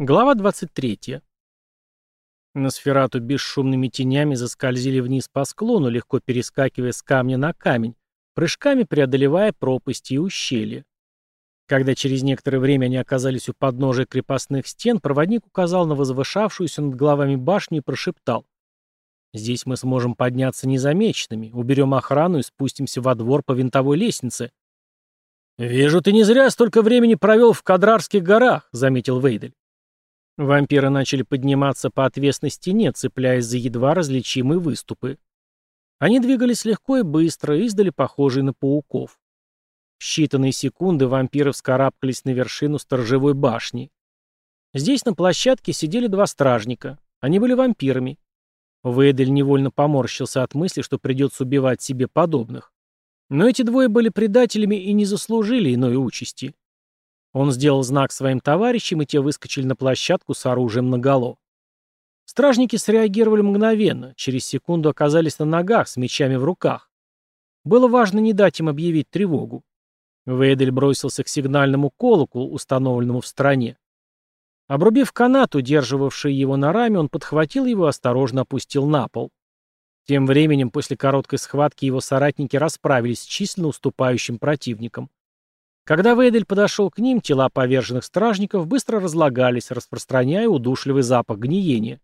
Глава 23. Носферату бесшумными тенями заскользили вниз по склону, легко перескакивая с камня на камень, прыжками преодолевая пропасти и ущелья. Когда через некоторое время они оказались у подножия крепостных стен, проводник указал на возвышавшуюся над головами башню и прошептал. «Здесь мы сможем подняться незамеченными, уберем охрану и спустимся во двор по винтовой лестнице». «Вижу, ты не зря столько времени провел в Кадрарских горах», — заметил Вейдель. Вампиры начали подниматься по отвесной стене, цепляясь за едва различимые выступы. Они двигались легко и быстро, издали похожие на пауков. В считанные секунды вампиры вскарабкались на вершину сторожевой башни. Здесь на площадке сидели два стражника. Они были вампирами. Вейдель невольно поморщился от мысли, что придется убивать себе подобных. Но эти двое были предателями и не заслужили иной участи. Он сделал знак своим товарищам, и те выскочили на площадку с оружием наголо. Стражники среагировали мгновенно, через секунду оказались на ногах, с мечами в руках. Было важно не дать им объявить тревогу. Вейдель бросился к сигнальному колоколу, установленному в стороне. Обрубив канат, удерживавший его на раме, он подхватил его и осторожно опустил на пол. Тем временем, после короткой схватки, его соратники расправились с численно уступающим противником. Когда Вейдель подошел к ним, тела поверженных стражников быстро разлагались, распространяя удушливый запах гниения.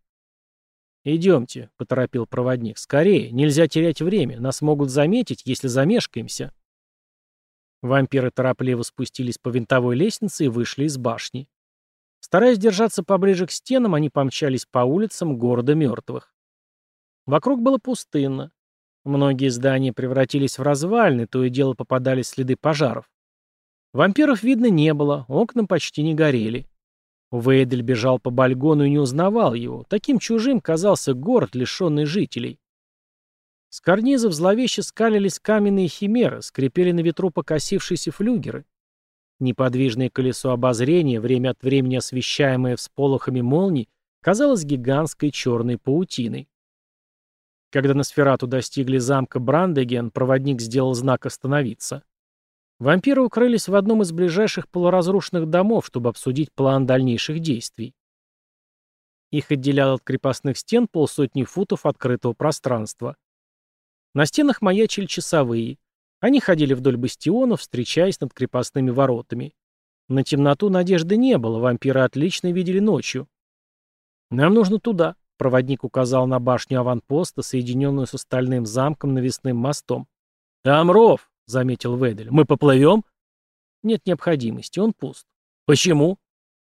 «Идемте», — поторопил проводник, — «скорее, нельзя терять время, нас могут заметить, если замешкаемся». Вампиры торопливо спустились по винтовой лестнице и вышли из башни. Стараясь держаться поближе к стенам, они помчались по улицам города мертвых. Вокруг было пустынно. Многие здания превратились в развалины, то и дело попадались следы пожаров. Вампиров видно не было, окна почти не горели. Вейдель бежал по Бальгону и не узнавал его. Таким чужим казался город, лишенный жителей. С карнизов зловеще скалились каменные химеры, скрипели на ветру покосившиеся флюгеры. Неподвижное колесо обозрения, время от времени освещаемое всполохами молний, казалось гигантской черной паутиной. Когда на сферату достигли замка Брандеген, проводник сделал знак «Остановиться». Вампиры укрылись в одном из ближайших полуразрушенных домов, чтобы обсудить план дальнейших действий. Их отделял от крепостных стен полсотни футов открытого пространства. На стенах маячили часовые. Они ходили вдоль бастионов, встречаясь над крепостными воротами. На темноту надежды не было, вампиры отлично видели ночью. «Нам нужно туда», — проводник указал на башню аванпоста, соединенную с остальным замком навесным мостом. «Там ров», — заметил Ведель. «Мы поплывем?» «Нет необходимости, он пуст». «Почему?»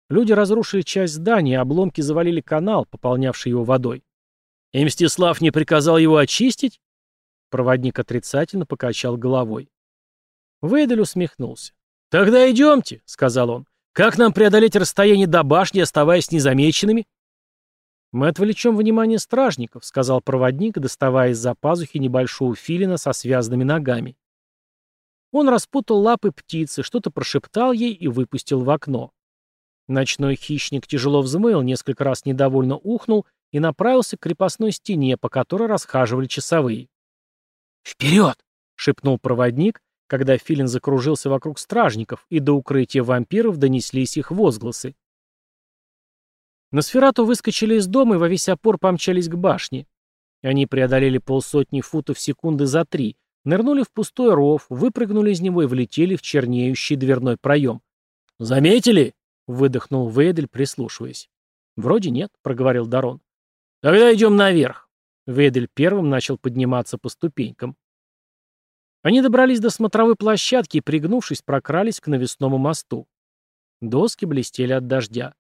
Люди разрушили часть здания, обломки завалили канал, пополнявший его водой. «И Мстислав не приказал его очистить?» Проводник отрицательно покачал головой. Вейдель усмехнулся. «Тогда идемте», — сказал он. «Как нам преодолеть расстояние до башни, оставаясь незамеченными?» «Мы отвлечем внимание стражников», — сказал проводник, доставая из-за пазухи небольшого филина со связанными ногами. Он распутал лапы птицы, что-то прошептал ей и выпустил в окно. Ночной хищник тяжело взмыл, несколько раз недовольно ухнул и направился к крепостной стене, по которой расхаживали часовые. «Вперед!» — шепнул проводник, когда филин закружился вокруг стражников, и до укрытия вампиров донеслись их возгласы. На сферату выскочили из дома и во весь опор помчались к башне. Они преодолели полсотни футов секунды за три, Нырнули в пустой ров, выпрыгнули из него и влетели в чернеющий дверной проем. «Заметили?» — выдохнул Вейдель, прислушиваясь. «Вроде нет», — проговорил Дарон. «Тогда идем наверх». Вейдель первым начал подниматься по ступенькам. Они добрались до смотровой площадки и, пригнувшись, прокрались к навесному мосту. Доски блестели от дождя.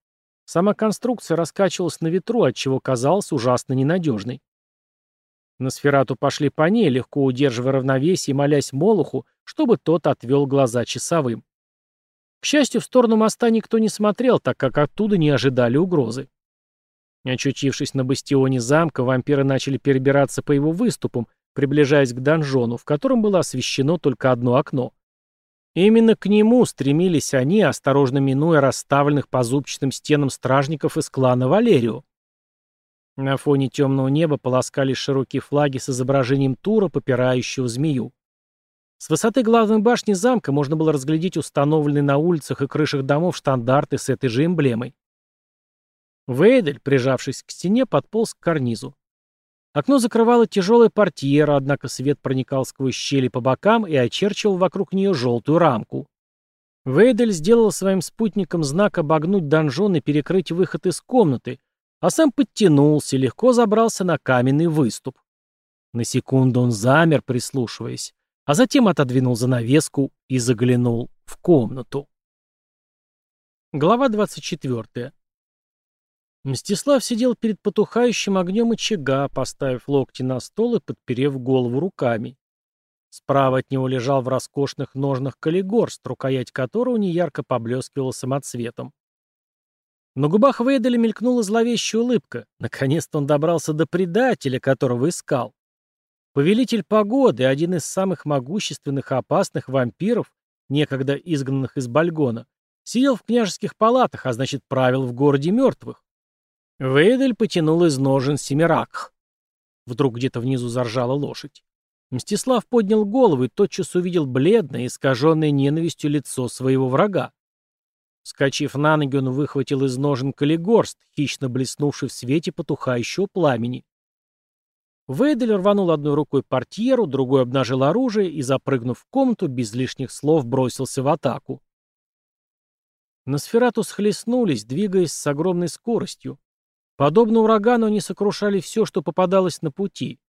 Сама конструкция раскачивалась на ветру, отчего казалась ужасно ненадежной. На сферату пошли по ней, легко удерживая равновесие молясь Молоху, чтобы тот отвел глаза часовым. К счастью, в сторону моста никто не смотрел, так как оттуда не ожидали угрозы. Очутившись на бастионе замка, вампиры начали перебираться по его выступам, приближаясь к донжону, в котором было освещено только одно окно. Именно к нему стремились они, осторожно минуя расставленных по зубчатым стенам стражников из клана Валерио. На фоне темного неба полоскались широкие флаги с изображением тура, попирающего змею. С высоты главной башни замка можно было разглядеть установленные на улицах и крышах домов штандарты с этой же эмблемой. Вейдель, прижавшись к стене, подполз к карнизу. Окно закрывала тяжелая портьера, однако свет проникал сквозь щели по бокам и очерчивал вокруг нее желтую рамку. Вейдель сделал своим спутникам знак обогнуть донжон и перекрыть выход из комнаты, а сам подтянулся и легко забрался на каменный выступ. На секунду он замер, прислушиваясь, а затем отодвинул занавеску и заглянул в комнату. Глава 24. Мстислав сидел перед потухающим огнем очага, поставив локти на стол и подперев голову руками. Справа от него лежал в роскошных ножнах калигорст, рукоять которого неярко поблескивала самоцветом. На губах Вейделя мелькнула зловещая улыбка. Наконец-то он добрался до предателя, которого искал. Повелитель погоды, один из самых могущественных и опасных вампиров, некогда изгнанных из Бальгона, сидел в княжеских палатах, а значит правил в городе мертвых. Вейдель потянул из ножен семиракх. Вдруг где-то внизу заржала лошадь. Мстислав поднял голову и тотчас увидел бледное, искаженное ненавистью лицо своего врага. Скочив на ноги, он выхватил из ножен калигорст, хищно блеснувший в свете потухающего пламени. Вейдель рванул одной рукой портьеру, другой обнажил оружие и, запрыгнув в комнату, без лишних слов бросился в атаку. Носферату схлестнулись, двигаясь с огромной скоростью. Подобно урагану они сокрушали все, что попадалось на пути.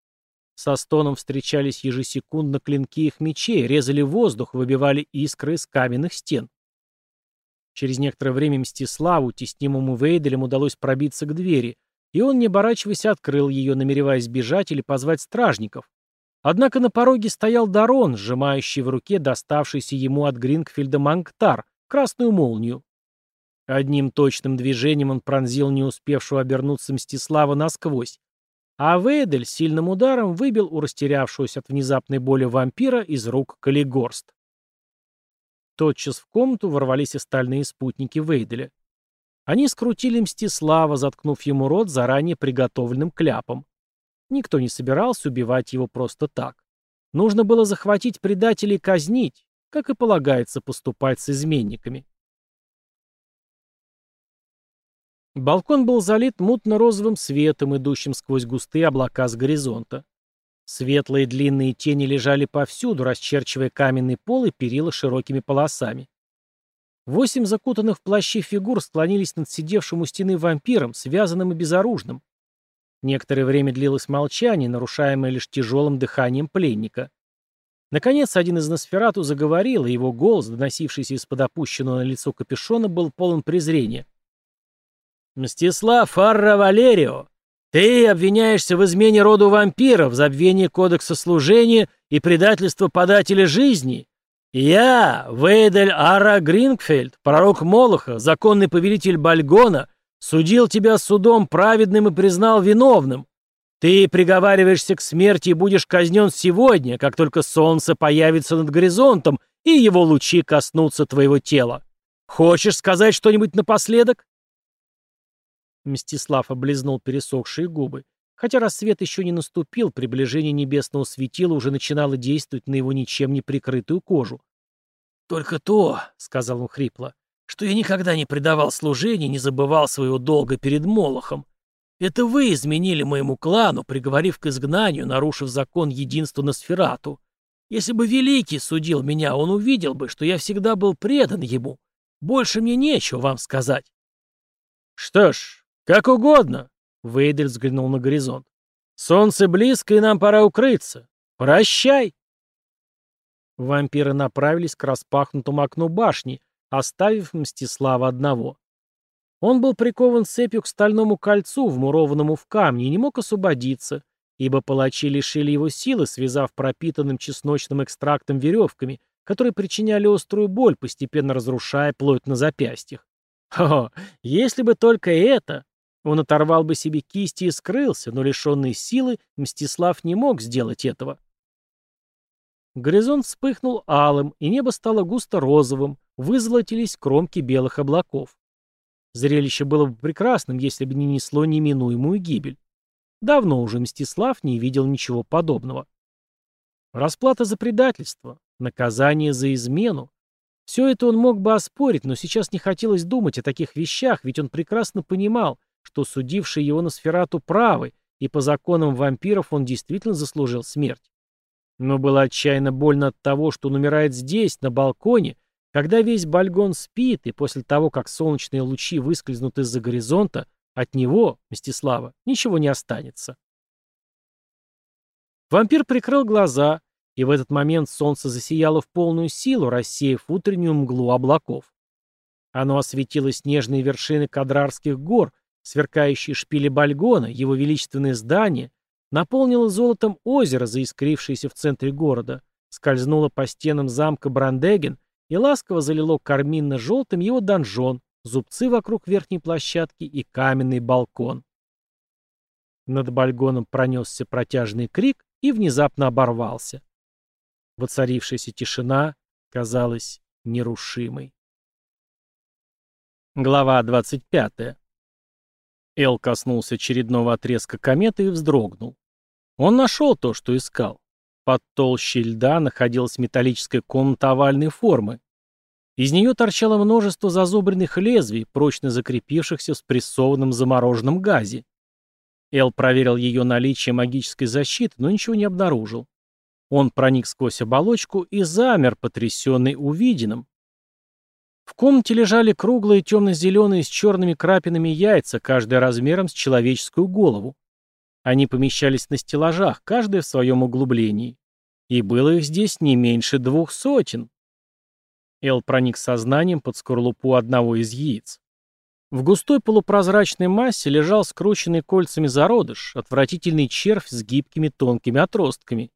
Со стоном встречались ежесекундно клинки их мечей, резали воздух, выбивали искры из каменных стен. Через некоторое время Мстиславу, теснимому Вейделем, удалось пробиться к двери, и он, не оборачиваясь, открыл ее, намереваясь бежать или позвать стражников. Однако на пороге стоял Дарон, сжимающий в руке доставшийся ему от Грингфельда Мангтар, красную молнию. Одним точным движением он пронзил не успевшего обернуться Мстислава насквозь, а Вейдель сильным ударом выбил у растерявшегося от внезапной боли вампира из рук Калигорст. Тотчас в комнату ворвались остальные спутники Вейделя. Они скрутили Мстислава, заткнув ему рот заранее приготовленным кляпом. Никто не собирался убивать его просто так. Нужно было захватить предателей и казнить, как и полагается поступать с изменниками. Балкон был залит мутно-розовым светом, идущим сквозь густые облака с горизонта. Светлые длинные тени лежали повсюду, расчерчивая каменный пол и перила широкими полосами. Восемь закутанных в плащи фигур склонились над сидевшим у стены вампиром, связанным и безоружным. Некоторое время длилось молчание, нарушаемое лишь тяжелым дыханием пленника. Наконец, один из Носферату заговорил, и его голос, доносившийся из-под опущенного на лицо капюшона, был полон презрения. «Мстислав Фарра Валерио, ты обвиняешься в измене роду вампиров, забвении кодекса служения и предательство подателя жизни. Я, Вейдель Ара Грингфельд, пророк Молоха, законный повелитель Бальгона, судил тебя судом праведным и признал виновным. Ты приговариваешься к смерти и будешь казнен сегодня, как только солнце появится над горизонтом и его лучи коснутся твоего тела. Хочешь сказать что-нибудь напоследок? Мстислав облизнул пересохшие губы. Хотя рассвет еще не наступил, приближение небесного светила уже начинало действовать на его ничем не прикрытую кожу. «Только то», — сказал он хрипло, — «что я никогда не предавал служению, не забывал своего долга перед Молохом. Это вы изменили моему клану, приговорив к изгнанию, нарушив закон единства на сферату. Если бы Великий судил меня, он увидел бы, что я всегда был предан ему. Больше мне нечего вам сказать». «Что ж, «Как угодно», — Вейдель взглянул на горизонт. «Солнце близко, и нам пора укрыться. Прощай!» Вампиры направились к распахнутому окну башни, оставив Мстислава одного. Он был прикован цепью к стальному кольцу, вмурованному в камни, и не мог освободиться, ибо палачи лишили его силы, связав пропитанным чесночным экстрактом веревками, которые причиняли острую боль, постепенно разрушая плоть на запястьях. О, если бы только это! Он оторвал бы себе кисти и скрылся, но лишенный силы Мстислав не мог сделать этого. Горизонт вспыхнул алым, и небо стало густо розовым, вызолотились кромки белых облаков. Зрелище было бы прекрасным, если бы не несло неминуемую гибель. Давно уже Мстислав не видел ничего подобного. Расплата за предательство, наказание за измену. Все это он мог бы оспорить, но сейчас не хотелось думать о таких вещах, ведь он прекрасно понимал, кто судивший его на сферату правы, и по законам вампиров он действительно заслужил смерть. Но было отчаянно больно от того, что он умирает здесь, на балконе, когда весь Бальгон спит, и после того, как солнечные лучи выскользнут из-за горизонта, от него, Мстислава, ничего не останется. Вампир прикрыл глаза, и в этот момент солнце засияло в полную силу, рассеяв утреннюю мглу облаков. Оно осветило снежные вершины Кадрарских гор, сверкающие шпили Бальгона, его величественные здания, наполнило золотом озеро, заискрившееся в центре города, скользнуло по стенам замка Брандеген и ласково залило карминно-желтым его донжон, зубцы вокруг верхней площадки и каменный балкон. Над Бальгоном пронесся протяжный крик и внезапно оборвался. Воцарившаяся тишина казалась нерушимой. Глава 25. Эл коснулся очередного отрезка кометы и вздрогнул. Он нашел то, что искал. Под толщей льда находилась металлическая комната овальной формы. Из нее торчало множество зазубренных лезвий, прочно закрепившихся в спрессованном замороженном газе. Эл проверил ее наличие магической защиты, но ничего не обнаружил. Он проник сквозь оболочку и замер, потрясенный увиденным. В комнате лежали круглые темно-зеленые с черными крапинами яйца, каждая размером с человеческую голову. Они помещались на стеллажах, каждая в своем углублении. И было их здесь не меньше двух сотен. Эл проник сознанием под скорлупу одного из яиц. В густой полупрозрачной массе лежал скрученный кольцами зародыш, отвратительный червь с гибкими тонкими отростками.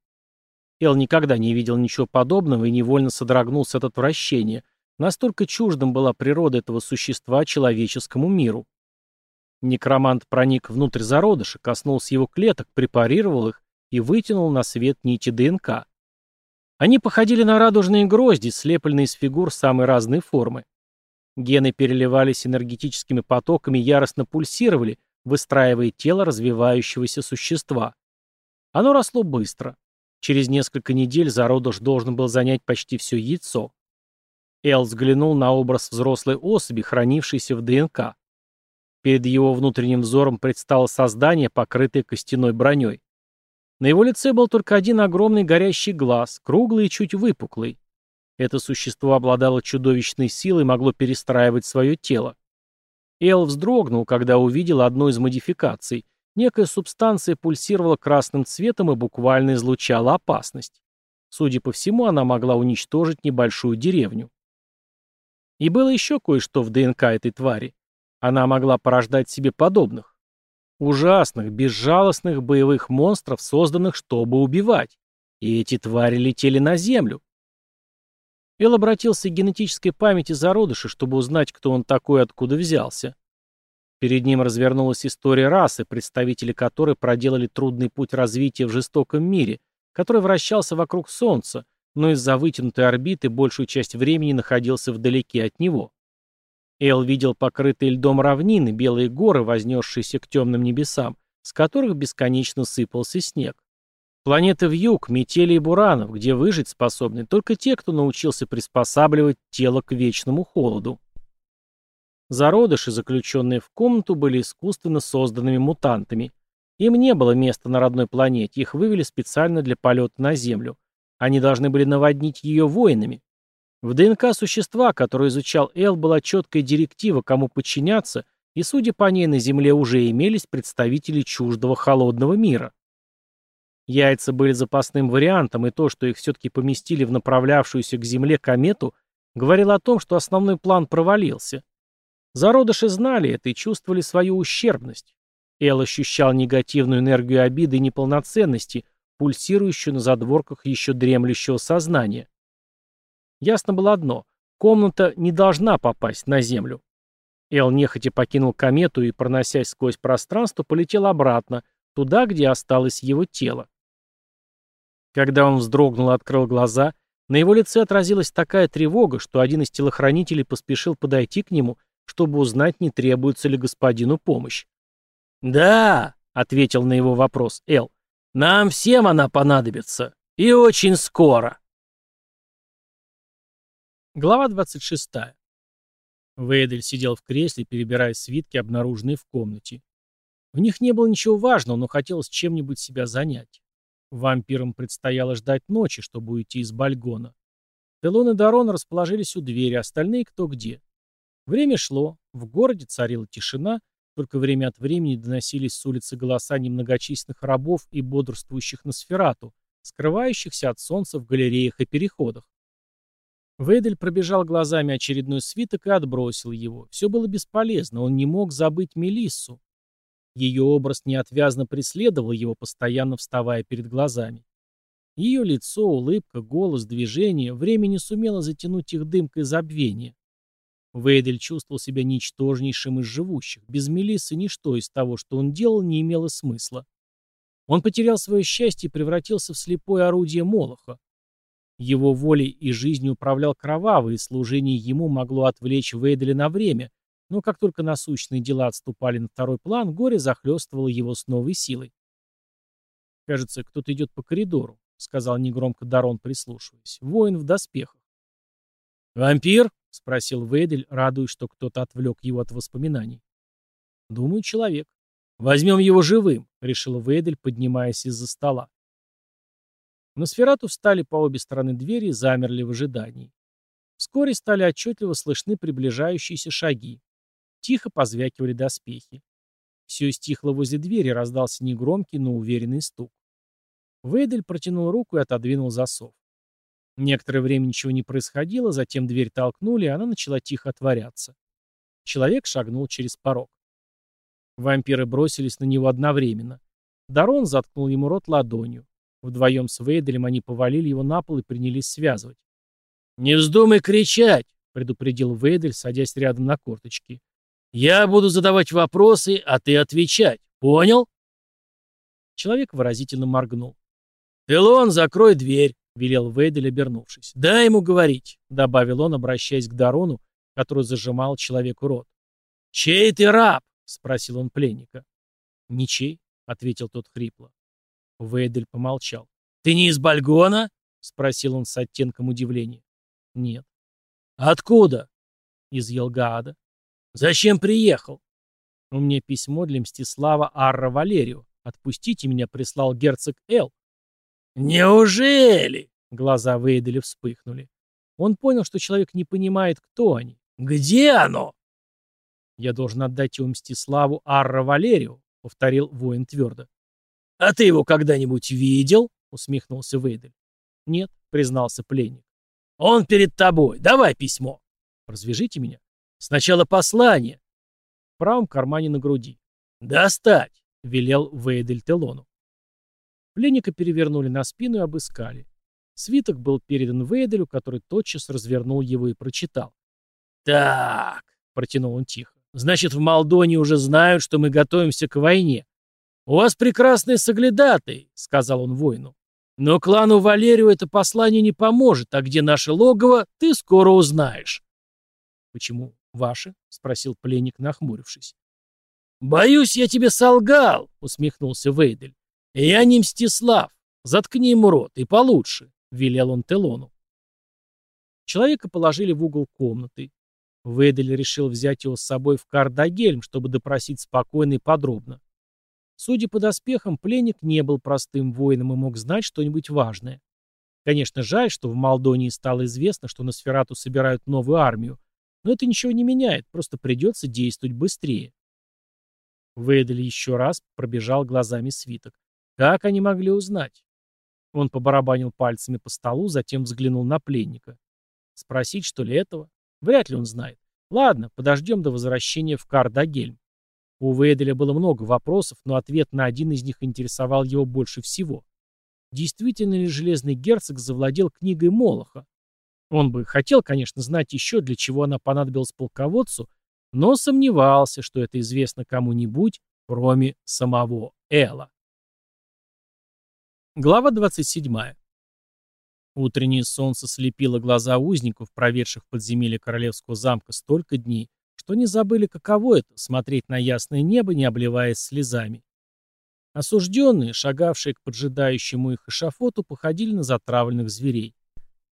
Эл никогда не видел ничего подобного и невольно содрогнулся от отвращения. Настолько чуждым была природа этого существа человеческому миру. Некромант проник внутрь зародыша, коснулся его клеток, препарировал их и вытянул на свет нити ДНК. Они походили на радужные грозди, слепленные из фигур самой разной формы. Гены переливались энергетическими потоками, яростно пульсировали, выстраивая тело развивающегося существа. Оно росло быстро. Через несколько недель зародыш должен был занять почти все яйцо. Эл взглянул на образ взрослой особи, хранившейся в ДНК. Перед его внутренним взором предстало создание, покрытое костяной броней. На его лице был только один огромный горящий глаз, круглый и чуть выпуклый. Это существо обладало чудовищной силой и могло перестраивать свое тело. Эл вздрогнул, когда увидел одну из модификаций. Некая субстанция пульсировала красным цветом и буквально излучала опасность. Судя по всему, она могла уничтожить небольшую деревню. И было еще кое-что в ДНК этой твари. Она могла порождать себе подобных. Ужасных, безжалостных боевых монстров, созданных, чтобы убивать. И эти твари летели на Землю. Эл обратился к генетической памяти зародыша, чтобы узнать, кто он такой и откуда взялся. Перед ним развернулась история расы, представители которой проделали трудный путь развития в жестоком мире, который вращался вокруг Солнца, но из-за вытянутой орбиты большую часть времени находился вдалеке от него. Эл видел покрытые льдом равнины, белые горы, вознесшиеся к темным небесам, с которых бесконечно сыпался снег. Планеты в юг, метели и буранов, где выжить способны только те, кто научился приспосабливать тело к вечному холоду. Зародыши, заключенные в комнату, были искусственно созданными мутантами. Им не было места на родной планете, их вывели специально для полета на Землю. Они должны были наводнить ее воинами. В ДНК существа, которое изучал Эл, была четкая директива, кому подчиняться, и, судя по ней, на Земле уже имелись представители чуждого холодного мира. Яйца были запасным вариантом, и то, что их все-таки поместили в направлявшуюся к Земле комету, говорило о том, что основной план провалился. Зародыши знали это и чувствовали свою ущербность. Эл ощущал негативную энергию обиды и неполноценности, пульсирующую на задворках еще дремлющего сознания. Ясно было одно — комната не должна попасть на Землю. Эл нехотя покинул комету и, проносясь сквозь пространство, полетел обратно, туда, где осталось его тело. Когда он вздрогнул и открыл глаза, на его лице отразилась такая тревога, что один из телохранителей поспешил подойти к нему, чтобы узнать, не требуется ли господину помощь. «Да», — ответил на его вопрос Эл, — «нам всем она понадобится. И очень скоро». Глава 26. Вейдель сидел в кресле, перебирая свитки, обнаруженные в комнате. В них не было ничего важного, но хотелось чем-нибудь себя занять. Вампирам предстояло ждать ночи, чтобы уйти из Бальгона. Телон и Дарон расположились у двери, остальные кто где. Время шло, в городе царила тишина, только время от времени доносились с улицы голоса немногочисленных рабов и бодрствующих на сферату, скрывающихся от солнца в галереях и переходах. Вейдель пробежал глазами очередной свиток и отбросил его. Все было бесполезно, он не мог забыть Мелиссу. Ее образ неотвязно преследовал его, постоянно вставая перед глазами. Ее лицо, улыбка, голос, движение, время не сумело затянуть их дымкой забвения. Вейдель чувствовал себя ничтожнейшим из живущих. Без Мелиссы ничто из того, что он делал, не имело смысла. Он потерял свое счастье и превратился в слепое орудие Молоха. Его волей и жизнью управлял кровавый, и служение ему могло отвлечь Вейделя на время, но как только насущные дела отступали на второй план, горе захлестывало его с новой силой. «Кажется, кто-то идет по коридору», — сказал негромко Дарон, прислушиваясь. «Воин в доспехах». «Вампир?» — спросил Вейдель, радуясь, что кто-то отвлек его от воспоминаний. «Думаю, человек». «Возьмем его живым», — решил Вейдель, поднимаясь из-за стола. На сферату встали по обе стороны двери и замерли в ожидании. Вскоре стали отчетливо слышны приближающиеся шаги. Тихо позвякивали доспехи. Все стихло возле двери, раздался негромкий, но уверенный стук. Вейдель протянул руку и отодвинул засов. Некоторое время ничего не происходило, затем дверь толкнули, и она начала тихо отворяться. Человек шагнул через порог. Вампиры бросились на него одновременно. Дарон заткнул ему рот ладонью. Вдвоем с Вейделем они повалили его на пол и принялись связывать. «Не вздумай кричать!» — предупредил Вейдель, садясь рядом на корточки. «Я буду задавать вопросы, а ты отвечать. Понял?» Человек выразительно моргнул. «Элон, закрой дверь!» — велел Вейдель, обернувшись. «Дай ему говорить!» — добавил он, обращаясь к Дарону, который зажимал человеку рот. «Чей ты раб?» — спросил он пленника. «Ничей», — ответил тот хрипло. Вейдель помолчал. «Ты не из Бальгона?» — спросил он с оттенком удивления. «Нет». «Откуда?» «Из Елгаада». «Зачем приехал?» «У меня письмо для Мстислава Арра Валерию. Отпустите меня, прислал герцог Эл». «Неужели?» — глаза Вейделя вспыхнули. Он понял, что человек не понимает, кто они. «Где оно?» «Я должен отдать его Мстиславу Арра Валерию», — повторил воин твердо. «А ты его когда-нибудь видел?» — усмехнулся Вейдель. «Нет», — признался пленник. «Он перед тобой. Давай письмо». «Развяжите меня». «Сначала послание». В правом кармане на груди. «Достать», — велел Вейдель Телону. Пленника перевернули на спину и обыскали. Свиток был передан Вейделю, который тотчас развернул его и прочитал. «Так», — протянул он тихо, — «значит, в Молдоне уже знают, что мы готовимся к войне. «У вас прекрасные соглядатый», — сказал он воину. «Но клану Валерию это послание не поможет, а где наше логово, ты скоро узнаешь». «Почему ваше?» — спросил пленник, нахмурившись. «Боюсь, я тебе солгал», — усмехнулся Вейдель. «Я не Мстислав. Заткни ему рот, и получше», — велел он Телону. Человека положили в угол комнаты. Вейдель решил взять его с собой в Кардагельм, чтобы допросить спокойно и подробно. Судя по доспехам, пленник не был простым воином и мог знать что-нибудь важное. Конечно, жаль, что в Молдонии стало известно, что на Сферату собирают новую армию, но это ничего не меняет, просто придется действовать быстрее. Вейдель еще раз пробежал глазами свиток. Как они могли узнать? Он побарабанил пальцами по столу, затем взглянул на пленника. Спросить, что ли, этого? Вряд ли он знает. Ладно, подождем до возвращения в Кардагельм. У Вейделя было много вопросов, но ответ на один из них интересовал его больше всего. Действительно ли Железный Герцог завладел книгой Молоха? Он бы хотел, конечно, знать еще, для чего она понадобилась полководцу, но сомневался, что это известно кому-нибудь, кроме самого Эла. Глава 27. Утреннее солнце слепило глаза узников, проведших в подземелье королевского замка столько дней, что не забыли, каково это — смотреть на ясное небо, не обливаясь слезами. Осужденные, шагавшие к поджидающему их эшафоту, походили на затравленных зверей.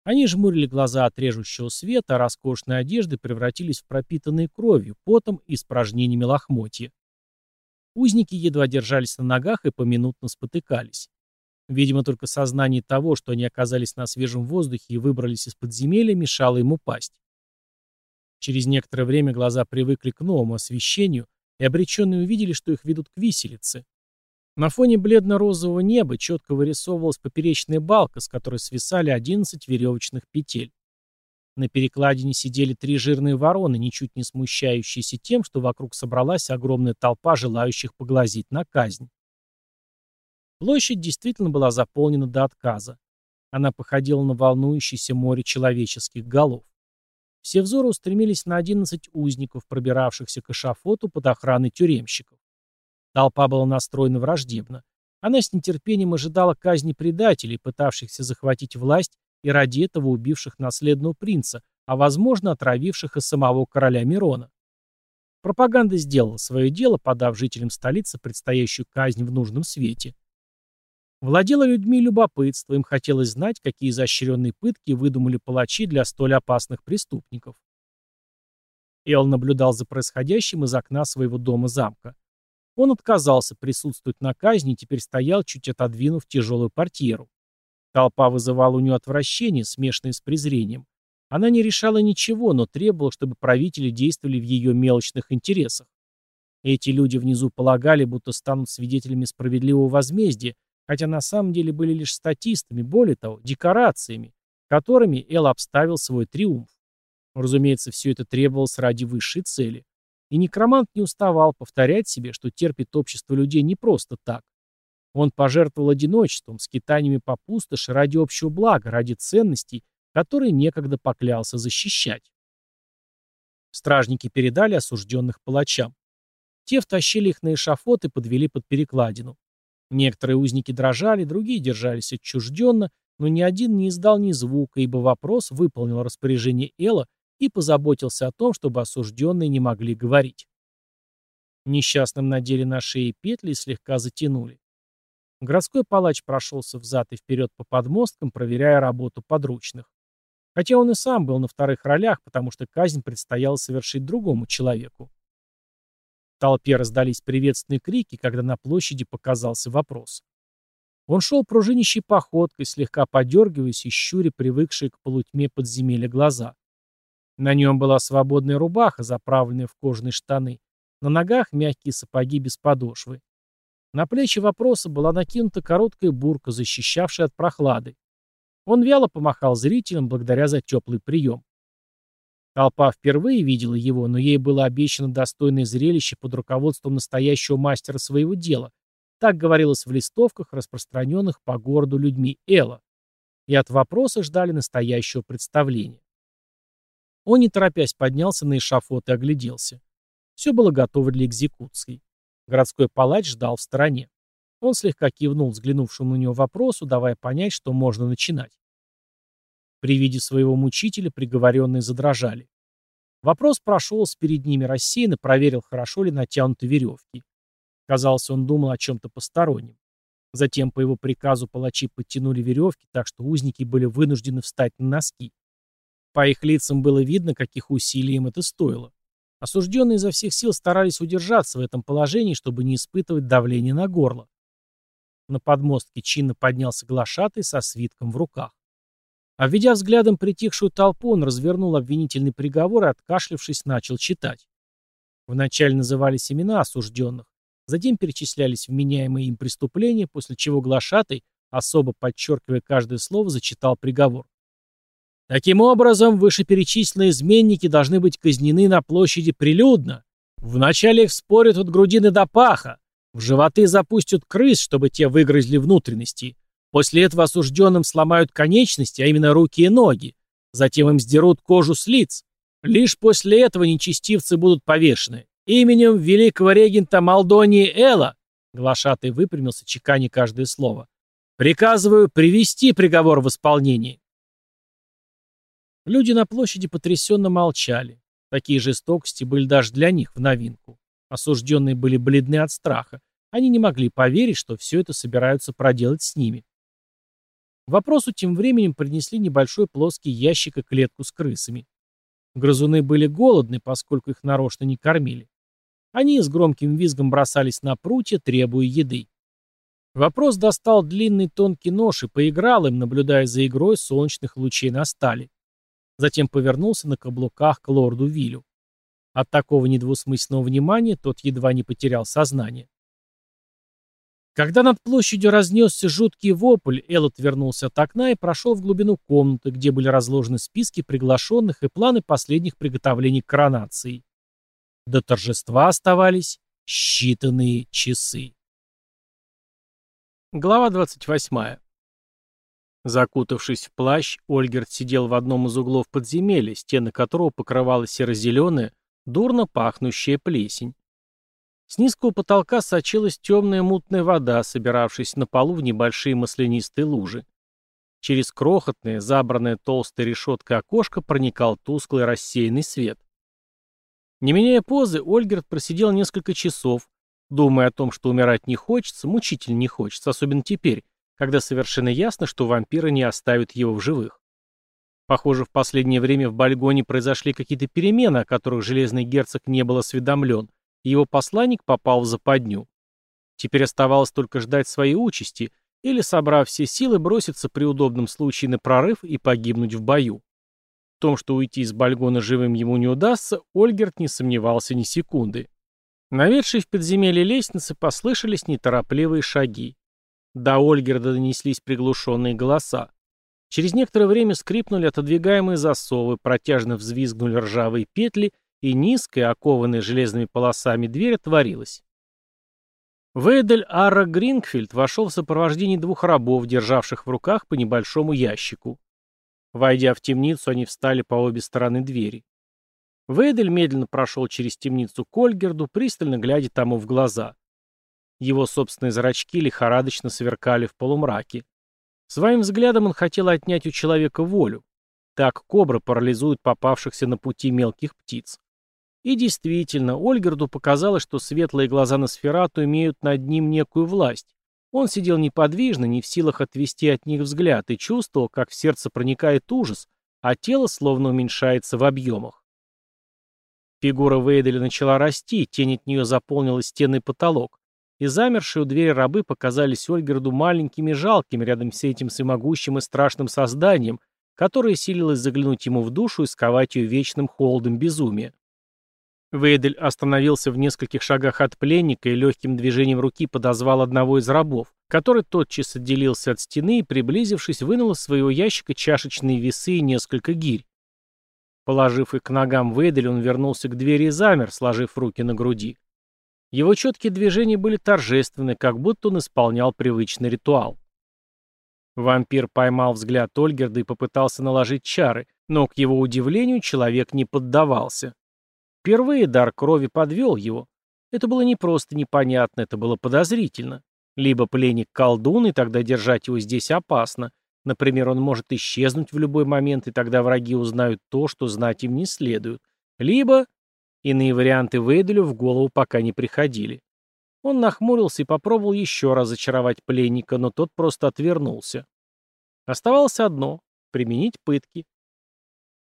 Они жмурили глаза от режущего света, а роскошные одежды превратились в пропитанные кровью, потом и испражнениями лохмотья. Узники едва держались на ногах и поминутно спотыкались. Видимо, только сознание того, что они оказались на свежем воздухе и выбрались из подземелья, мешало им упасть. Через некоторое время глаза привыкли к новому освещению, и обреченные увидели, что их ведут к виселице. На фоне бледно-розового неба четко вырисовывалась поперечная балка, с которой свисали 11 веревочных петель. На перекладине сидели три жирные вороны, ничуть не смущающиеся тем, что вокруг собралась огромная толпа желающих поглазить на казнь. Площадь действительно была заполнена до отказа. Она походила на волнующееся море человеческих голов. Все взоры устремились на 11 узников, пробиравшихся к эшафоту под охраной тюремщиков. Толпа была настроена враждебно. Она с нетерпением ожидала казни предателей, пытавшихся захватить власть и ради этого убивших наследного принца, а возможно отравивших и самого короля Мирона. Пропаганда сделала свое дело, подав жителям столицы предстоящую казнь в нужном свете. Владело людьми любопытство, им хотелось знать, какие изощренные пытки выдумали палачи для столь опасных преступников. Эл наблюдал за происходящим из окна своего дома-замка. Он отказался присутствовать на казни и теперь стоял, чуть отодвинув тяжелую портьеру. Толпа вызывала у нее отвращение, смешанное с презрением. Она не решала ничего, но требовала, чтобы правители действовали в ее мелочных интересах. Эти люди внизу полагали, будто станут свидетелями справедливого возмездия, хотя на самом деле были лишь статистами, более того, декорациями, которыми Эл обставил свой триумф. Разумеется, все это требовалось ради высшей цели. И некромант не уставал повторять себе, что терпит общество людей не просто так. Он пожертвовал одиночеством, скитаниями по пустоши ради общего блага, ради ценностей, которые некогда поклялся защищать. Стражники передали осужденных палачам. Те втащили их на эшафот и подвели под перекладину. Некоторые узники дрожали, другие держались отчужденно, но ни один не издал ни звука, ибо вопрос выполнил распоряжение Элла и позаботился о том, чтобы осужденные не могли говорить. Несчастным надели на шее петли и слегка затянули. Городской палач прошелся взад и вперед по подмосткам, проверяя работу подручных. Хотя он и сам был на вторых ролях, потому что казнь предстояла совершить другому человеку. Толпе раздались приветственные крики, когда на площади показался вопрос. Он шел пружинищей походкой, слегка подергиваясь и щуря привыкшие к полутьме подземелья глаза. На нем была свободная рубаха, заправленная в кожаные штаны. На ногах мягкие сапоги без подошвы. На плечи вопроса была накинута короткая бурка, защищавшая от прохлады. Он вяло помахал зрителям благодаря за теплый прием. Толпа впервые видела его, но ей было обещано достойное зрелище под руководством настоящего мастера своего дела. Так говорилось в листовках, распространенных по городу людьми Элла. И от вопроса ждали настоящего представления. Он, не торопясь, поднялся на эшафот и огляделся. Все было готово для экзекуции. Городской палач ждал в стороне. Он слегка кивнул взглянувшему на него вопросу, давая понять, что можно начинать. При виде своего мучителя приговоренные задрожали. Вопрос прошелся перед ними рассеянно, проверил, хорошо ли натянуты веревки. Казалось, он думал о чем-то постороннем. Затем по его приказу палачи подтянули веревки, так что узники были вынуждены встать на носки. По их лицам было видно, каких усилий им это стоило. Осужденные изо всех сил старались удержаться в этом положении, чтобы не испытывать давление на горло. На подмостке чинно поднялся глашатый со свитком в руках. Обведя взглядом притихшую толпу, он развернул обвинительный приговор и, откашлившись, начал читать. Вначале назывались имена осужденных, затем перечислялись вменяемые им преступления, после чего глашатый, особо подчеркивая каждое слово, зачитал приговор. Таким образом, вышеперечисленные изменники должны быть казнены на площади прилюдно. Вначале их спорят от грудины до паха, в животы запустят крыс, чтобы те выгрызли внутренности, После этого осужденным сломают конечности, а именно руки и ноги. Затем им сдерут кожу с лиц. Лишь после этого нечестивцы будут повешены. Именем великого регента Малдонии Эла, глашатый выпрямился, чеканя каждое слово, приказываю привести приговор в исполнение. Люди на площади потрясенно молчали. Такие жестокости были даже для них в новинку. Осужденные были бледны от страха. Они не могли поверить, что все это собираются проделать с ними. Вопросу тем временем принесли небольшой плоский ящик и клетку с крысами. Грызуны были голодны, поскольку их нарочно не кормили. Они с громким визгом бросались на прутья, требуя еды. Вопрос достал длинный тонкий нож и поиграл им, наблюдая за игрой солнечных лучей на стали. Затем повернулся на каблуках к лорду Вилю. От такого недвусмысленного внимания тот едва не потерял сознание. Когда над площадью разнесся жуткий вопль, Эллот вернулся от окна и прошел в глубину комнаты, где были разложены списки приглашенных и планы последних приготовлений к коронации. До торжества оставались считанные часы. Глава 28. Закутавшись в плащ, Ольгерт сидел в одном из углов подземелья, стены которого покрывала серо-зеленая, дурно пахнущая плесень. С низкого потолка сочилась темная мутная вода, собиравшись на полу в небольшие маслянистые лужи. Через крохотное, забранное толстой решеткой окошко проникал тусклый рассеянный свет. Не меняя позы, Ольгерт просидел несколько часов, думая о том, что умирать не хочется, мучительно не хочется, особенно теперь, когда совершенно ясно, что вампиры не оставят его в живых. Похоже, в последнее время в Бальгоне произошли какие-то перемены, о которых Железный Герцог не был осведомлен, и его посланник попал в западню. Теперь оставалось только ждать своей участи или, собрав все силы, броситься при удобном случае на прорыв и погибнуть в бою. В том, что уйти из Бальгона живым ему не удастся, Ольгерт не сомневался ни секунды. Наведшие в подземелье лестницы послышались неторопливые шаги. До Ольгерда донеслись приглушенные голоса. Через некоторое время скрипнули отодвигаемые засовы, протяжно взвизгнули ржавые петли, и низкая, окованная железными полосами дверь отворилась. Вейдель Арра Грингфельд вошел в сопровождении двух рабов, державших в руках по небольшому ящику. Войдя в темницу, они встали по обе стороны двери. Вейдель медленно прошел через темницу к Ольгерду, пристально глядя тому в глаза. Его собственные зрачки лихорадочно сверкали в полумраке. Своим взглядом он хотел отнять у человека волю. Так кобры парализуют попавшихся на пути мелких птиц. И действительно, Ольгерду показалось, что светлые глаза Носферату имеют над ним некую власть. Он сидел неподвижно, не в силах отвести от них взгляд, и чувствовал, как в сердце проникает ужас, а тело словно уменьшается в объемах. Фигура Вейделя начала расти, тень от нее заполнила стены и потолок, и замершие у двери рабы показались Ольгерду маленькими жалкими рядом с этим всемогущим и страшным созданием, которое силилось заглянуть ему в душу и сковать ее вечным холодом безумия. Вейдель остановился в нескольких шагах от пленника и легким движением руки подозвал одного из рабов, который тотчас отделился от стены и, приблизившись, вынул из своего ящика чашечные весы и несколько гирь. Положив их к ногам Вейделя, он вернулся к двери и замер, сложив руки на груди. Его четкие движения были торжественны, как будто он исполнял привычный ритуал. Вампир поймал взгляд Ольгерда и попытался наложить чары, но, к его удивлению, человек не поддавался. Впервые дар крови подвел его. Это было не просто непонятно, это было подозрительно. Либо пленник колдун, и тогда держать его здесь опасно, Например, он может исчезнуть в любой момент, и тогда враги узнают то, что знать им не следует. Либо... Иные варианты Вейделю в голову пока не приходили. Он нахмурился и попробовал еще раз зачаровать пленника, но тот просто отвернулся. Оставалось одно — применить пытки.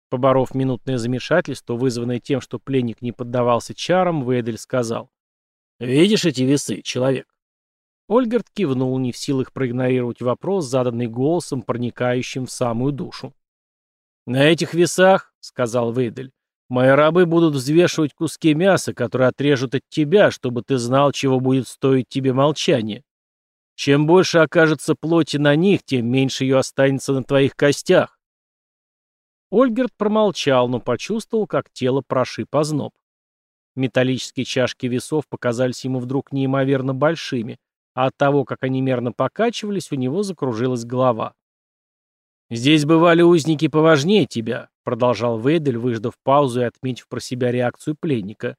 Поборов минутное замешательство, вызванное тем, что пленник не поддавался чарам, Вейдель сказал. «Видишь эти весы, человек? Ольгерт кивнул, не в силах проигнорировать вопрос, заданный голосом, проникающим в самую душу. «На этих весах, — сказал Вейдель, — мои рабы будут взвешивать куски мяса, которые отрежут от тебя, чтобы ты знал, чего будет стоить тебе молчание. Чем больше окажется плоти на них, тем меньше ее останется на твоих костях». Ольгерт промолчал, но почувствовал, как тело прошиб озноб. Металлические чашки весов показались ему вдруг неимоверно большими, а от того, как они мерно покачивались, у него закружилась голова. «Здесь бывали узники поважнее тебя», — продолжал Вейдель, выждав паузу и отметив про себя реакцию пленника.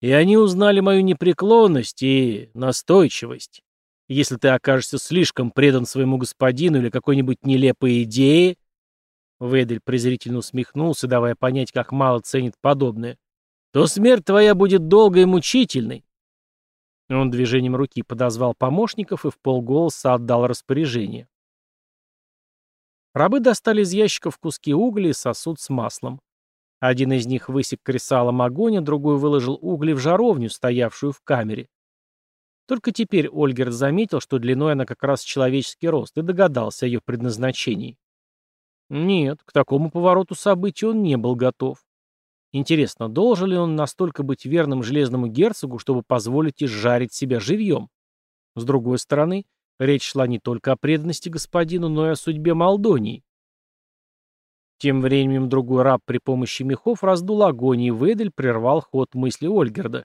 «И они узнали мою непреклонность и настойчивость. Если ты окажешься слишком предан своему господину или какой-нибудь нелепой идее...» Вейдель презрительно усмехнулся, давая понять, как мало ценит подобное. «То смерть твоя будет долгой и мучительной. Он движением руки подозвал помощников и в полголоса отдал распоряжение. Рабы достали из ящиков куски угля и сосуд с маслом. Один из них высек кресалом огонь, а другой выложил угли в жаровню, стоявшую в камере. Только теперь Ольгерт заметил, что длиной она как раз человеческий рост, и догадался о ее предназначении. Нет, к такому повороту событий он не был готов. Интересно, должен ли он настолько быть верным железному герцогу, чтобы позволить изжарить себя живьем? С другой стороны, речь шла не только о преданности господину, но и о судьбе Молдонии. Тем временем другой раб при помощи мехов раздул огонь, и Ведель прервал ход мысли Ольгерда.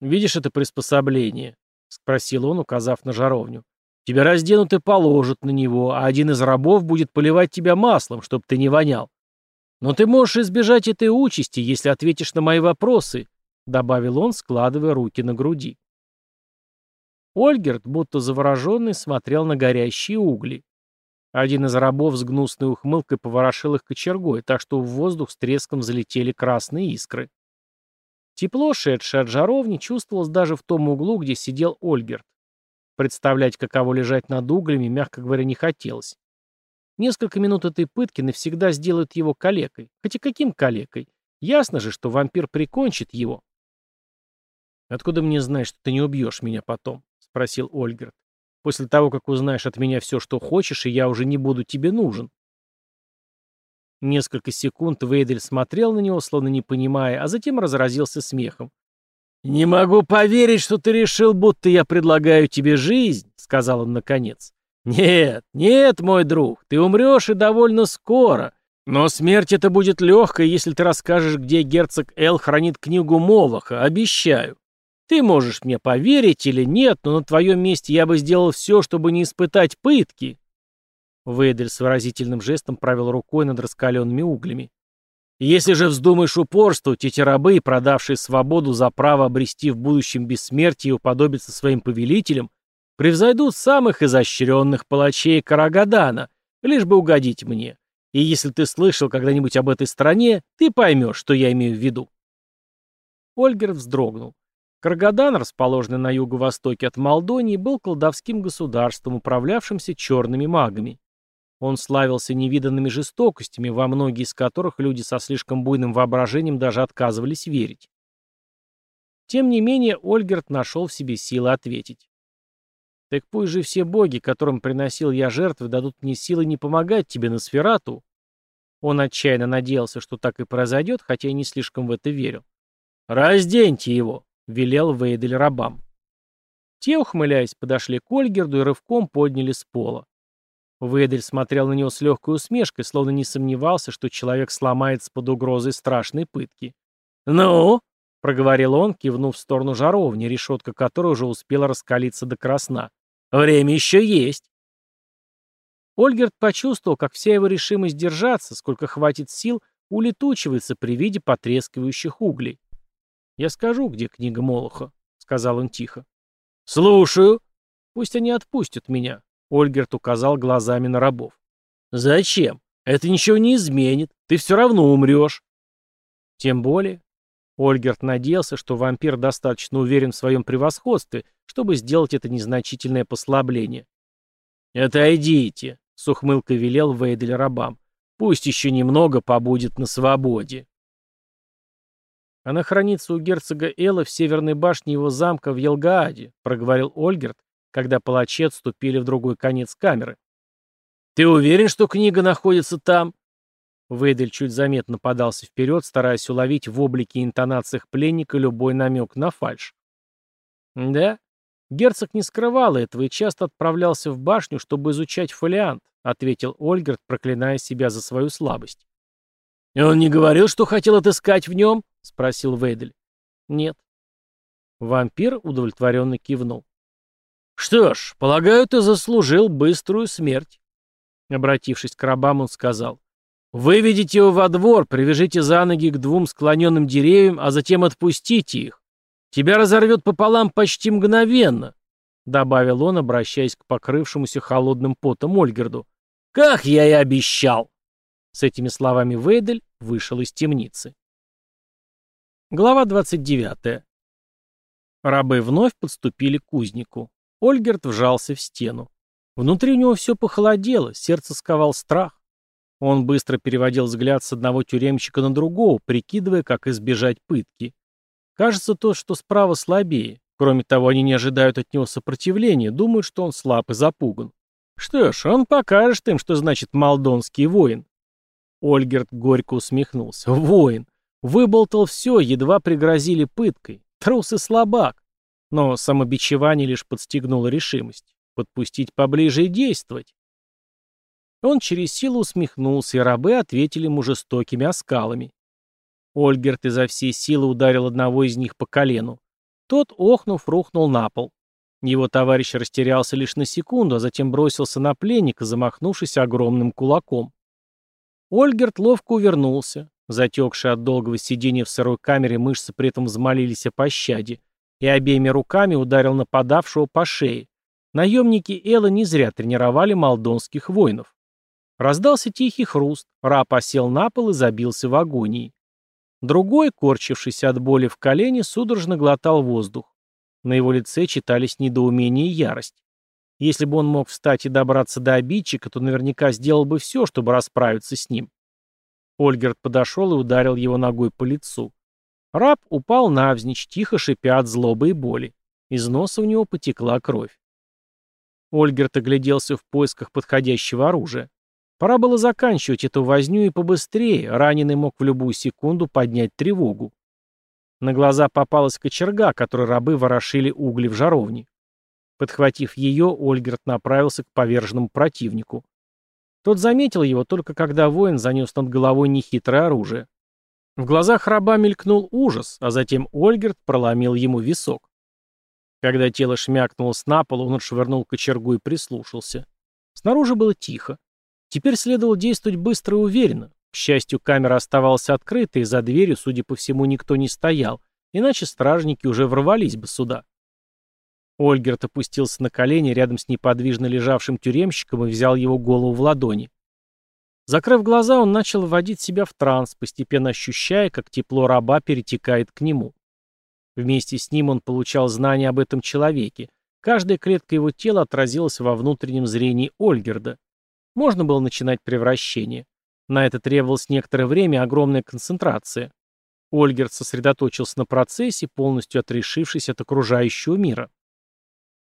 «Видишь это приспособление?» — спросил он, указав на жаровню. «Тебя разденут и положат на него, а один из рабов будет поливать тебя маслом, чтобы ты не вонял. Но ты можешь избежать этой участи, если ответишь на мои вопросы», — добавил он, складывая руки на груди. Ольгерт, будто завороженный, смотрел на горящие угли. Один из рабов с гнусной ухмылкой поворошил их кочергой, так что в воздух с треском залетели красные искры. Тепло, шедшее от жаровни, чувствовалось даже в том углу, где сидел Ольгерт. Представлять, каково лежать над углями, мягко говоря, не хотелось. Несколько минут этой пытки навсегда сделают его калекой. Хотя каким калекой? Ясно же, что вампир прикончит его. «Откуда мне знать, что ты не убьешь меня потом?» — спросил Ольгерт. После того, как узнаешь от меня все, что хочешь, и я уже не буду тебе нужен. Несколько секунд Вейдель смотрел на него, словно не понимая, а затем разразился смехом. «Не могу поверить, что ты решил, будто я предлагаю тебе жизнь», — сказал он наконец. «Нет, нет, мой друг, ты умрешь и довольно скоро. Но смерть это будет легкой, если ты расскажешь, где герцог Эл хранит книгу Молоха, обещаю. Ты можешь мне поверить или нет, но на твоем месте я бы сделал все, чтобы не испытать пытки. Вейдель с выразительным жестом провел рукой над раскаленными углями. Если же вздумаешь упорствовать, эти рабы, продавшие свободу за право обрести в будущем бессмертие и уподобиться своим повелителям, превзойдут самых изощренных палачей Карагадана, лишь бы угодить мне. И если ты слышал когда-нибудь об этой стране, ты поймешь, что я имею в виду. Ольгер вздрогнул. Каргадан, расположенный на юго-востоке от Молдонии, был колдовским государством, управлявшимся черными магами. Он славился невиданными жестокостями, во многие из которых люди со слишком буйным воображением даже отказывались верить. Тем не менее, Ольгерт нашел в себе силы ответить. «Так пусть же все боги, которым приносил я жертвы, дадут мне силы не помогать тебе на сферату». Он отчаянно надеялся, что так и произойдет, хотя и не слишком в это верил. «Разденьте его!» велел Вейдель рабам. Те, ухмыляясь, подошли к Ольгерду и рывком подняли с пола. Вейдель смотрел на него с легкой усмешкой, словно не сомневался, что человек сломается под угрозой страшной пытки. «Ну?» — проговорил он, кивнув в сторону жаровни, решетка которой уже успела раскалиться до красна. «Время еще есть!» Ольгерд почувствовал, как вся его решимость держаться, сколько хватит сил, улетучивается при виде потрескивающих углей. «Я скажу, где книга Молоха», — сказал он тихо. «Слушаю». «Пусть они отпустят меня», — Ольгерт указал глазами на рабов. «Зачем? Это ничего не изменит. Ты все равно умрешь». Тем более. Ольгерт надеялся, что вампир достаточно уверен в своем превосходстве, чтобы сделать это незначительное послабление. «Отойдите», — с ухмылкой велел Вейдель рабам. «Пусть еще немного побудет на свободе». Она хранится у герцога Эла в северной башне его замка в Елгааде, проговорил Ольгерт, когда палачи отступили в другой конец камеры. «Ты уверен, что книга находится там?» Вейдель чуть заметно подался вперед, стараясь уловить в облике и интонациях пленника любой намек на фальшь. «Да, герцог не скрывал этого и часто отправлялся в башню, чтобы изучать фолиант», ответил Ольгерт, проклиная себя за свою слабость. «И он не говорил, что хотел отыскать в нем?» — спросил Вейдель. «Нет». Вампир удовлетворенно кивнул. «Что ж, полагаю, ты заслужил быструю смерть». Обратившись к рабам, он сказал. «Выведите его во двор, привяжите за ноги к двум склоненным деревьям, а затем отпустите их. Тебя разорвет пополам почти мгновенно», — добавил он, обращаясь к покрывшемуся холодным потом Ольгерду. «Как я и обещал!» С этими словами Вейдель вышел из темницы. Глава 29. Рабы вновь подступили к кузнику. Ольгерт вжался в стену. Внутри у него все похолодело, сердце сковал страх. Он быстро переводил взгляд с одного тюремщика на другого, прикидывая, как избежать пытки. Кажется, то, что справа слабее. Кроме того, они не ожидают от него сопротивления, думают, что он слаб и запуган. Что ж, он покажет им, что значит молдонский воин. Ольгерт горько усмехнулся. Воин. Выболтал все, едва пригрозили пыткой. Трус и слабак. Но самобичевание лишь подстегнуло решимость. Подпустить поближе и действовать. Он через силу усмехнулся, и рабы ответили ему жестокими оскалами. Ольгерт изо всей силы ударил одного из них по колену. Тот, охнув, рухнул на пол. Его товарищ растерялся лишь на секунду, а затем бросился на пленника, замахнувшись огромным кулаком. Ольгерт ловко увернулся. Затекшие от долгого сидения в сырой камере мышцы при этом взмолились о пощаде, и обеими руками ударил нападавшего по шее. Наемники Элла не зря тренировали молдонских воинов. Раздался тихий хруст, раб осел на пол и забился в агонии. Другой, корчившийся от боли в колене, судорожно глотал воздух. На его лице читались недоумение и ярость. Если бы он мог встать и добраться до обидчика, то наверняка сделал бы все, чтобы расправиться с ним. Ольгерт подошел и ударил его ногой по лицу. Раб упал навзничь, тихо шипя от злобы и боли. Из носа у него потекла кровь. Ольгерт огляделся в поисках подходящего оружия. Пора было заканчивать эту возню и побыстрее, раненый мог в любую секунду поднять тревогу. На глаза попалась кочерга, которой рабы ворошили угли в жаровне. Подхватив ее, Ольгерт направился к поверженному противнику. Тот заметил его только когда воин занес над головой нехитрое оружие. В глазах раба мелькнул ужас, а затем Ольгерт проломил ему висок. Когда тело шмякнулось на пол, он отшвырнул кочергу и прислушался. Снаружи было тихо. Теперь следовало действовать быстро и уверенно. К счастью, камера оставалась открытой, и за дверью, судя по всему, никто не стоял, иначе стражники уже ворвались бы сюда. Ольгерт опустился на колени рядом с неподвижно лежавшим тюремщиком и взял его голову в ладони. Закрыв глаза, он начал вводить себя в транс, постепенно ощущая, как тепло раба перетекает к нему. Вместе с ним он получал знания об этом человеке. Каждая клетка его тела отразилась во внутреннем зрении Ольгерда. Можно было начинать превращение. На это требовалось некоторое время огромная концентрация. Ольгерт сосредоточился на процессе, полностью отрешившись от окружающего мира.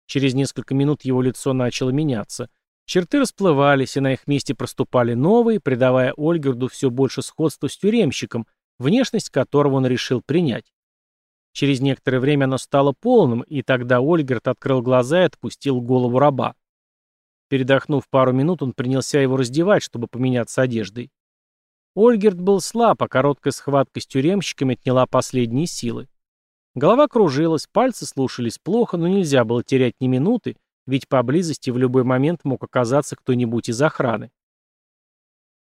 Через несколько минут его лицо начало меняться. Черты расплывались, и на их месте проступали новые, придавая Ольгерду все больше сходства с тюремщиком, внешность которого он решил принять. Через некоторое время оно стало полным, и тогда Ольгерт открыл глаза и отпустил голову раба. Передохнув пару минут, он принялся его раздевать, чтобы поменяться одеждой. Ольгерт был слаб, а короткая схватка с тюремщиками отняла последние силы. Голова кружилась, пальцы слушались плохо, но нельзя было терять ни минуты, ведь поблизости в любой момент мог оказаться кто-нибудь из охраны.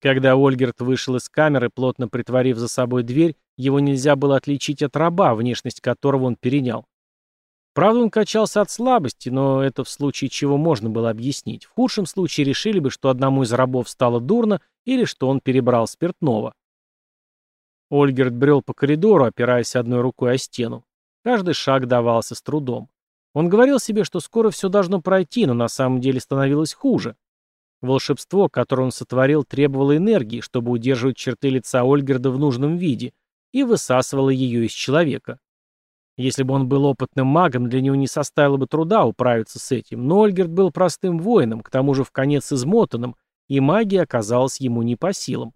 Когда Ольгерт вышел из камеры, плотно притворив за собой дверь, его нельзя было отличить от раба, внешность которого он перенял. Правда, он качался от слабости, но это в случае чего можно было объяснить. В худшем случае решили бы, что одному из рабов стало дурно или что он перебрал спиртного. Ольгерт брел по коридору, опираясь одной рукой о стену. Каждый шаг давался с трудом. Он говорил себе, что скоро все должно пройти, но на самом деле становилось хуже. Волшебство, которое он сотворил, требовало энергии, чтобы удерживать черты лица Ольгерда в нужном виде, и высасывало ее из человека. Если бы он был опытным магом, для него не составило бы труда управиться с этим, но Ольгерт был простым воином, к тому же в конец измотанным, и магия оказалась ему не по силам.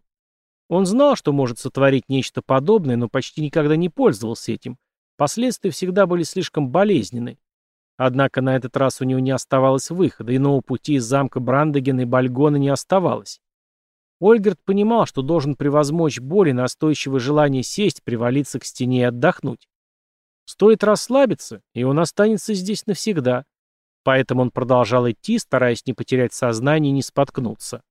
Он знал, что может сотворить нечто подобное, но почти никогда не пользовался этим. Последствия всегда были слишком болезненны. Однако на этот раз у него не оставалось выхода, иного пути из замка Брандагена и Бальгона не оставалось. Ольгерт понимал, что должен превозмочь и настойчивое желание сесть, привалиться к стене и отдохнуть. Стоит расслабиться, и он останется здесь навсегда. Поэтому он продолжал идти, стараясь не потерять сознание и не споткнуться.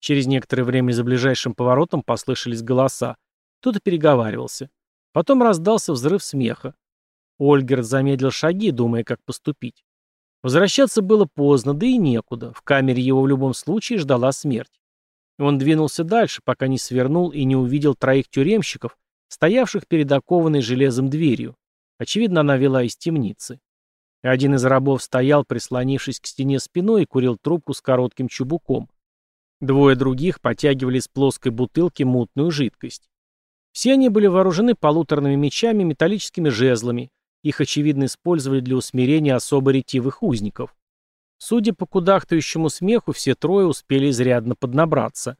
Через некоторое время за ближайшим поворотом послышались голоса. Кто-то переговаривался. Потом раздался взрыв смеха. Ольгерт замедлил шаги, думая, как поступить. Возвращаться было поздно, да и некуда. В камере его в любом случае ждала смерть. Он двинулся дальше, пока не свернул и не увидел троих тюремщиков, стоявших перед окованной железом дверью. Очевидно, она вела из темницы. Один из рабов стоял, прислонившись к стене спиной, и курил трубку с коротким чубуком. Двое других потягивали из плоской бутылки мутную жидкость. Все они были вооружены полуторными мечами и металлическими жезлами. Их, очевидно, использовали для усмирения особо ретивых узников. Судя по кудахтающему смеху, все трое успели изрядно поднабраться.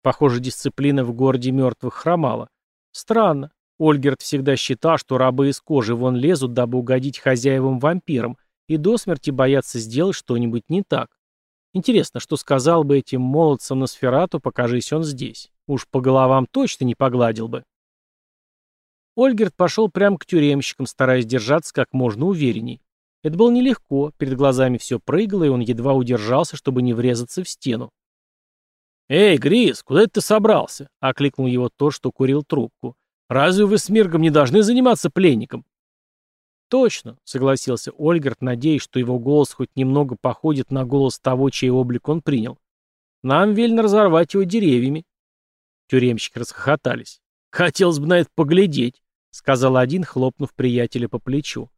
Похоже, дисциплина в городе мертвых хромала. Странно. Ольгерт всегда считал, что рабы из кожи вон лезут, дабы угодить хозяевам-вампирам, и до смерти боятся сделать что-нибудь не так. Интересно, что сказал бы этим молодцам на сферату, покажись он здесь. Уж по головам точно не погладил бы. Ольгерт пошел прямо к тюремщикам, стараясь держаться как можно уверенней. Это было нелегко, перед глазами все прыгало, и он едва удержался, чтобы не врезаться в стену. «Эй, Грис, куда это ты собрался?» — окликнул его тот, что курил трубку. «Разве вы с Миргом не должны заниматься пленником?» «Точно», — согласился Ольгерт, надеясь, что его голос хоть немного походит на голос того, чей облик он принял. «Нам велено разорвать его деревьями». Тюремщики расхохотались. «Хотелось бы на это поглядеть», — сказал один, хлопнув приятеля по плечу.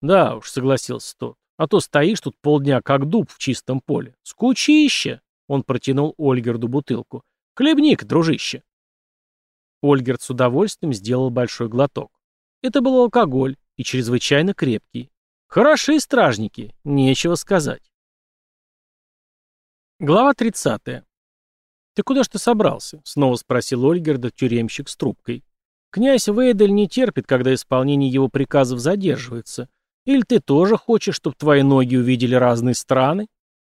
«Да уж», — согласился тот, — «а то стоишь тут полдня, как дуб в чистом поле. Скучище!» — он протянул Ольгерду бутылку. «Хлебник, дружище!» Ольгерд с удовольствием сделал большой глоток. Это был алкоголь, и чрезвычайно крепкий. Хороши стражники, нечего сказать. Глава 30. «Ты куда ж ты собрался?» — снова спросил Ольгерда тюремщик с трубкой. «Князь Вейдель не терпит, когда исполнение его приказов задерживается. Или ты тоже хочешь, чтобы твои ноги увидели разные страны?»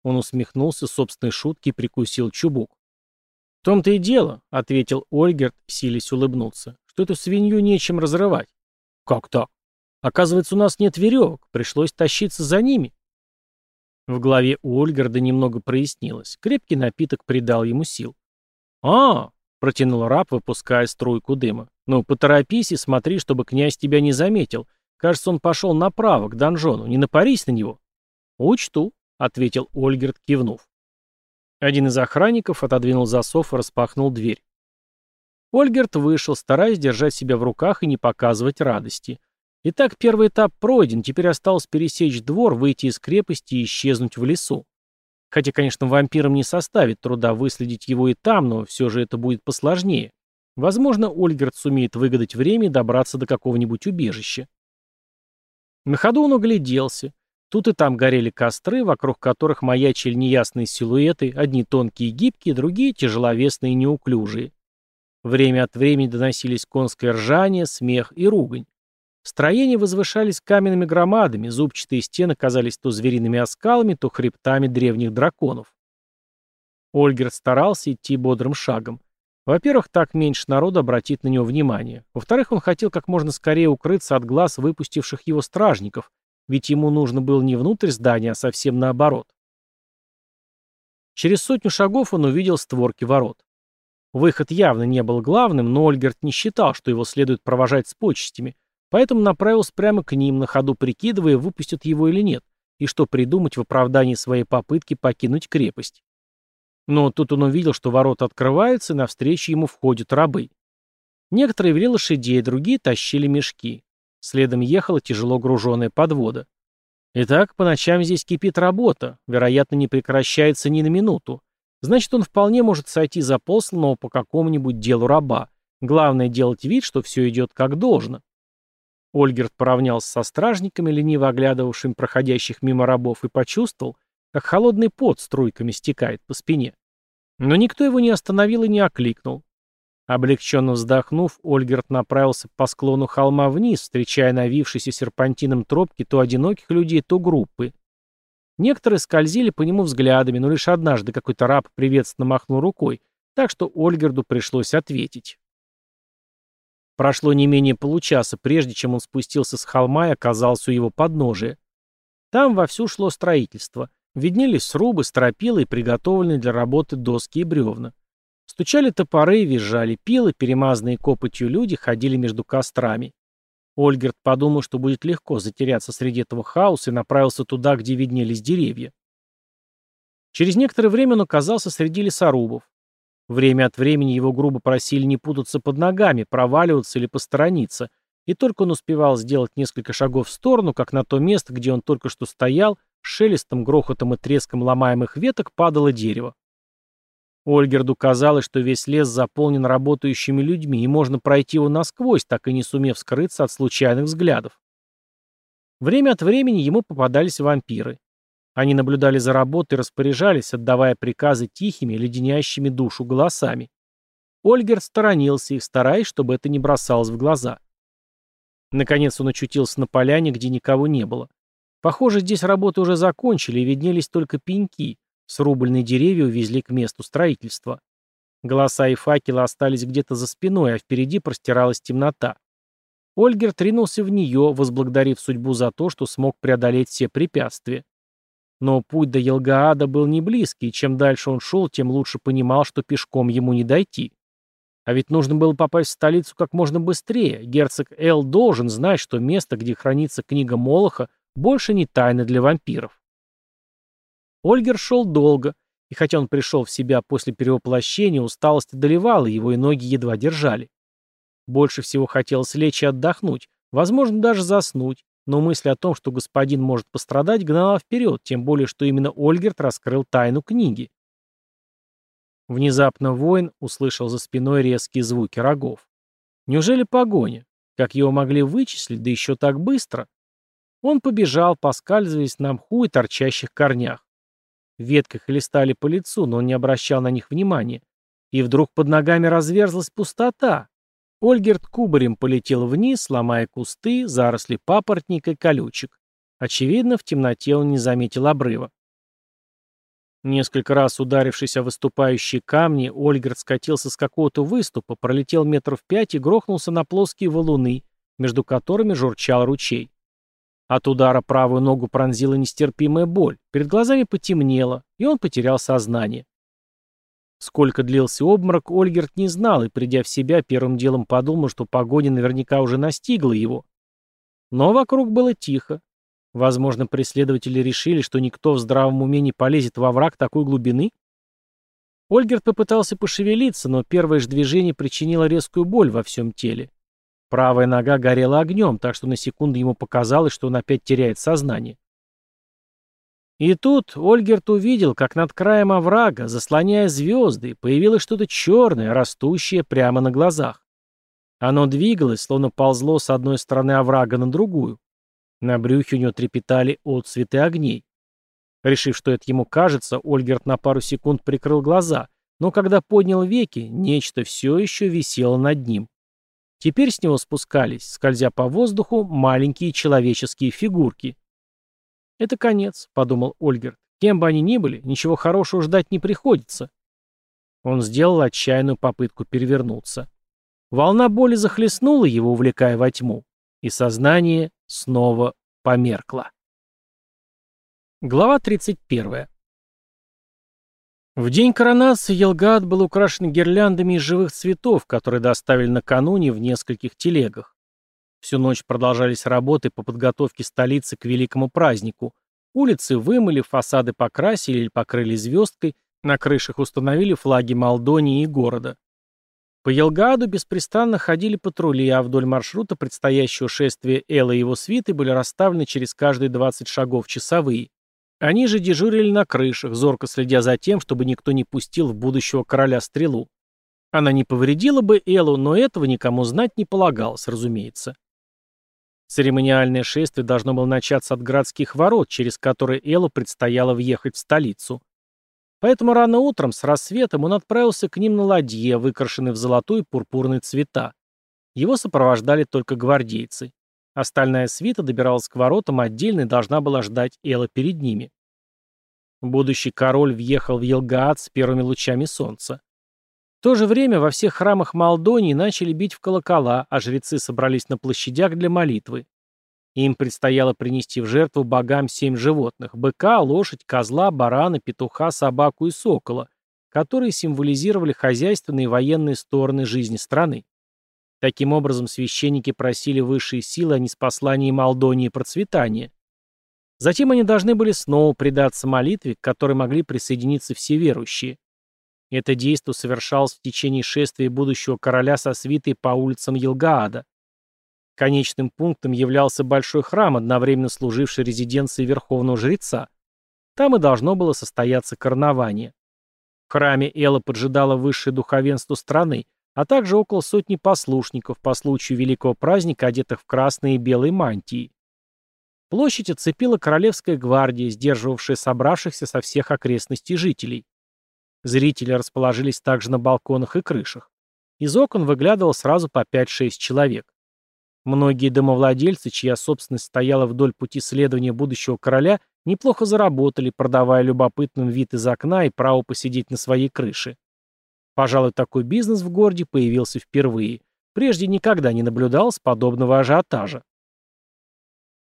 Он усмехнулся собственной шутки и прикусил чубук. «В том-то и дело», — ответил Ольгерт, силясь улыбнуться, — «что эту свинью нечем разрывать». «Как так?» «Оказывается, у нас нет веревок, пришлось тащиться за ними». В голове у Ольгарда немного прояснилось. Крепкий напиток придал ему сил. «А, — протянул раб, выпуская струйку дыма. «Ну, поторопись и смотри, чтобы князь тебя не заметил. Кажется, он пошел направо, к донжону. Не напарись на него». «Учту», — ответил Ольгерт, кивнув. Один из охранников отодвинул засов и распахнул дверь. Ольгерт вышел, стараясь держать себя в руках и не показывать радости. Итак, первый этап пройден, теперь осталось пересечь двор, выйти из крепости и исчезнуть в лесу. Хотя, конечно, вампирам не составит труда выследить его и там, но все же это будет посложнее. Возможно, Ольгерт сумеет выгадать время и добраться до какого-нибудь убежища. На ходу он огляделся. Тут и там горели костры, вокруг которых маячили неясные силуэты, одни тонкие и гибкие, другие тяжеловесные и неуклюжие. Время от времени доносились конское ржание, смех и ругань. Строения возвышались каменными громадами, зубчатые стены казались то звериными оскалами, то хребтами древних драконов. Ольгерт старался идти бодрым шагом. Во-первых, так меньше народу обратит на него внимание. Во-вторых, он хотел как можно скорее укрыться от глаз выпустивших его стражников, ведь ему нужно было не внутрь здания, а совсем наоборот. Через сотню шагов он увидел створки ворот. Выход явно не был главным, но Ольгерт не считал, что его следует провожать с почестями, поэтому направился прямо к ним, на ходу прикидывая, выпустят его или нет, и что придумать в оправдании своей попытки покинуть крепость. Но тут он увидел, что ворота открываются, и навстречу ему входят рабы. Некоторые вели лошадей, другие тащили мешки. Следом ехала тяжело груженная подвода. Итак, по ночам здесь кипит работа, вероятно, не прекращается ни на минуту. Значит, он вполне может сойти за посланного по какому-нибудь делу раба. Главное делать вид, что все идет как должно. Ольгерт поравнялся со стражниками, лениво оглядывавшими проходящих мимо рабов, и почувствовал, как холодный пот струйками стекает по спине. Но никто его не остановил и не окликнул. Облегченно вздохнув, Ольгерт направился по склону холма вниз, встречая навившиеся серпантином тропки то одиноких людей, то группы. Некоторые скользили по нему взглядами, но лишь однажды какой-то раб приветственно махнул рукой, так что Ольгерду пришлось ответить. Прошло не менее получаса, прежде чем он спустился с холма и оказался у его подножия. Там вовсю шло строительство. Виднелись срубы, стропилы и приготовленные для работы доски и бревна. Стучали топоры, визжали пилы, перемазанные копотью люди ходили между кострами. Ольгерт подумал, что будет легко затеряться среди этого хаоса и направился туда, где виднелись деревья. Через некоторое время он оказался среди лесорубов. Время от времени его грубо просили не путаться под ногами, проваливаться или посторониться, и только он успевал сделать несколько шагов в сторону, как на то место, где он только что стоял, шелестом, грохотом и треском ломаемых веток падало дерево. Ольгерду казалось, что весь лес заполнен работающими людьми, и можно пройти его насквозь, так и не сумев скрыться от случайных взглядов. Время от времени ему попадались вампиры. Они наблюдали за работой и распоряжались, отдавая приказы тихими, леденящими душу голосами. Ольгерд сторонился их, стараясь, чтобы это не бросалось в глаза. Наконец он очутился на поляне, где никого не было. Похоже, здесь работы уже закончили, и виднелись только пеньки. Срубленные деревья увезли к месту строительства. Голоса и факелы остались где-то за спиной, а впереди простиралась темнота. Ольгер тринулся в нее, возблагодарив судьбу за то, что смог преодолеть все препятствия. Но путь до Елгаада был не близкий, и чем дальше он шел, тем лучше понимал, что пешком ему не дойти. А ведь нужно было попасть в столицу как можно быстрее. Герцог Эл должен знать, что место, где хранится книга Молоха, больше не тайна для вампиров. Ольгер шел долго, и хотя он пришел в себя после перевоплощения, усталость одолевала его, и ноги едва держали. Больше всего хотелось лечь и отдохнуть, возможно, даже заснуть, но мысль о том, что господин может пострадать, гнала вперед, тем более, что именно Ольгерт раскрыл тайну книги. Внезапно воин услышал за спиной резкие звуки рогов. Неужели погоня? Как его могли вычислить, да еще так быстро? Он побежал, поскальзываясь на мху и торчащих корнях. Ветки хлестали по лицу, но он не обращал на них внимания. И вдруг под ногами разверзлась пустота. Ольгерт кубарем полетел вниз, ломая кусты, заросли папоротника и колючек. Очевидно, в темноте он не заметил обрыва. Несколько раз ударившись о выступающие камни, Ольгерт скатился с какого-то выступа, пролетел метров пять и грохнулся на плоские валуны, между которыми журчал ручей. От удара правую ногу пронзила нестерпимая боль, перед глазами потемнело, и он потерял сознание. Сколько длился обморок, Ольгерт не знал, и, придя в себя, первым делом подумал, что погоня наверняка уже настигла его. Но вокруг было тихо, Возможно, преследователи решили, что никто в здравом уме не полезет во враг такой глубины? Ольгерт попытался пошевелиться, но первое же движение причинило резкую боль во всем теле. Правая нога горела огнем, так что на секунду ему показалось, что он опять теряет сознание. И тут Ольгерт увидел, как над краем оврага, заслоняя звезды, появилось что-то черное, растущее прямо на глазах. Оно двигалось, словно ползло с одной стороны оврага на другую. На брюхе у него трепетали отцветы огней. Решив, что это ему кажется, Ольгерт на пару секунд прикрыл глаза, но когда поднял веки, нечто все еще висело над ним. Теперь с него спускались, скользя по воздуху, маленькие человеческие фигурки. «Это конец», — подумал Ольгерт. «Кем бы они ни были, ничего хорошего ждать не приходится». Он сделал отчаянную попытку перевернуться. Волна боли захлестнула его, увлекая во тьму и сознание снова померкло. Глава 31. В день коронации Елгад был украшен гирляндами из живых цветов, которые доставили накануне в нескольких телегах. Всю ночь продолжались работы по подготовке столицы к великому празднику. Улицы вымыли, фасады покрасили или покрыли звездкой, на крышах установили флаги Молдонии и города. По Елгаду беспрестанно ходили патрули, а вдоль маршрута предстоящего шествия Элла и его свиты были расставлены через каждые 20 шагов часовые. Они же дежурили на крышах, зорко следя за тем, чтобы никто не пустил в будущего короля стрелу. Она не повредила бы Эллу, но этого никому знать не полагалось, разумеется. Церемониальное шествие должно было начаться от городских ворот, через которые Эллу предстояло въехать в столицу. Поэтому рано утром, с рассветом, он отправился к ним на ладье, выкрашенной в золотой и пурпурный цвета. Его сопровождали только гвардейцы. Остальная свита добиралась к воротам отдельно и должна была ждать Эла перед ними. Будущий король въехал в Елгаат с первыми лучами солнца. В то же время во всех храмах Молдонии начали бить в колокола, а жрецы собрались на площадях для молитвы. Им предстояло принести в жертву богам семь животных – быка, лошадь, козла, барана, петуха, собаку и сокола, которые символизировали хозяйственные и военные стороны жизни страны. Таким образом, священники просили высшие силы о неспослании Молдонии процветания. Затем они должны были снова предаться молитве, к которой могли присоединиться все верующие. Это действо совершалось в течение шествия будущего короля со свитой по улицам Елгаада. Конечным пунктом являлся большой храм, одновременно служивший резиденцией верховного жреца. Там и должно было состояться карнавание. В храме Элла поджидала высшее духовенство страны, а также около сотни послушников по случаю великого праздника, одетых в красные и белые мантии. Площадь оцепила Королевская гвардия, сдерживавшая собравшихся со всех окрестностей жителей. Зрители расположились также на балконах и крышах. Из окон выглядывало сразу по 5-6 человек. Многие домовладельцы, чья собственность стояла вдоль пути следования будущего короля, неплохо заработали, продавая любопытным вид из окна и право посидеть на своей крыше. Пожалуй, такой бизнес в городе появился впервые. Прежде никогда не наблюдалось подобного ажиотажа.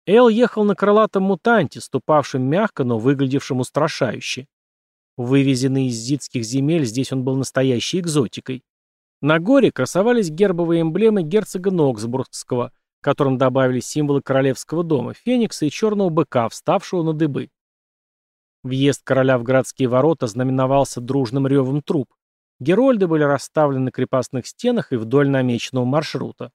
Эл ехал на крылатом мутанте, ступавшем мягко, но выглядевшем устрашающе. Вывезенный из зидских земель, здесь он был настоящей экзотикой. На горе красовались гербовые эмблемы герцога Ноксбургского, которым добавили символы королевского дома, феникса и черного быка, вставшего на дыбы. Въезд короля в городские ворота знаменовался дружным ревом труп. Герольды были расставлены на крепостных стенах и вдоль намеченного маршрута.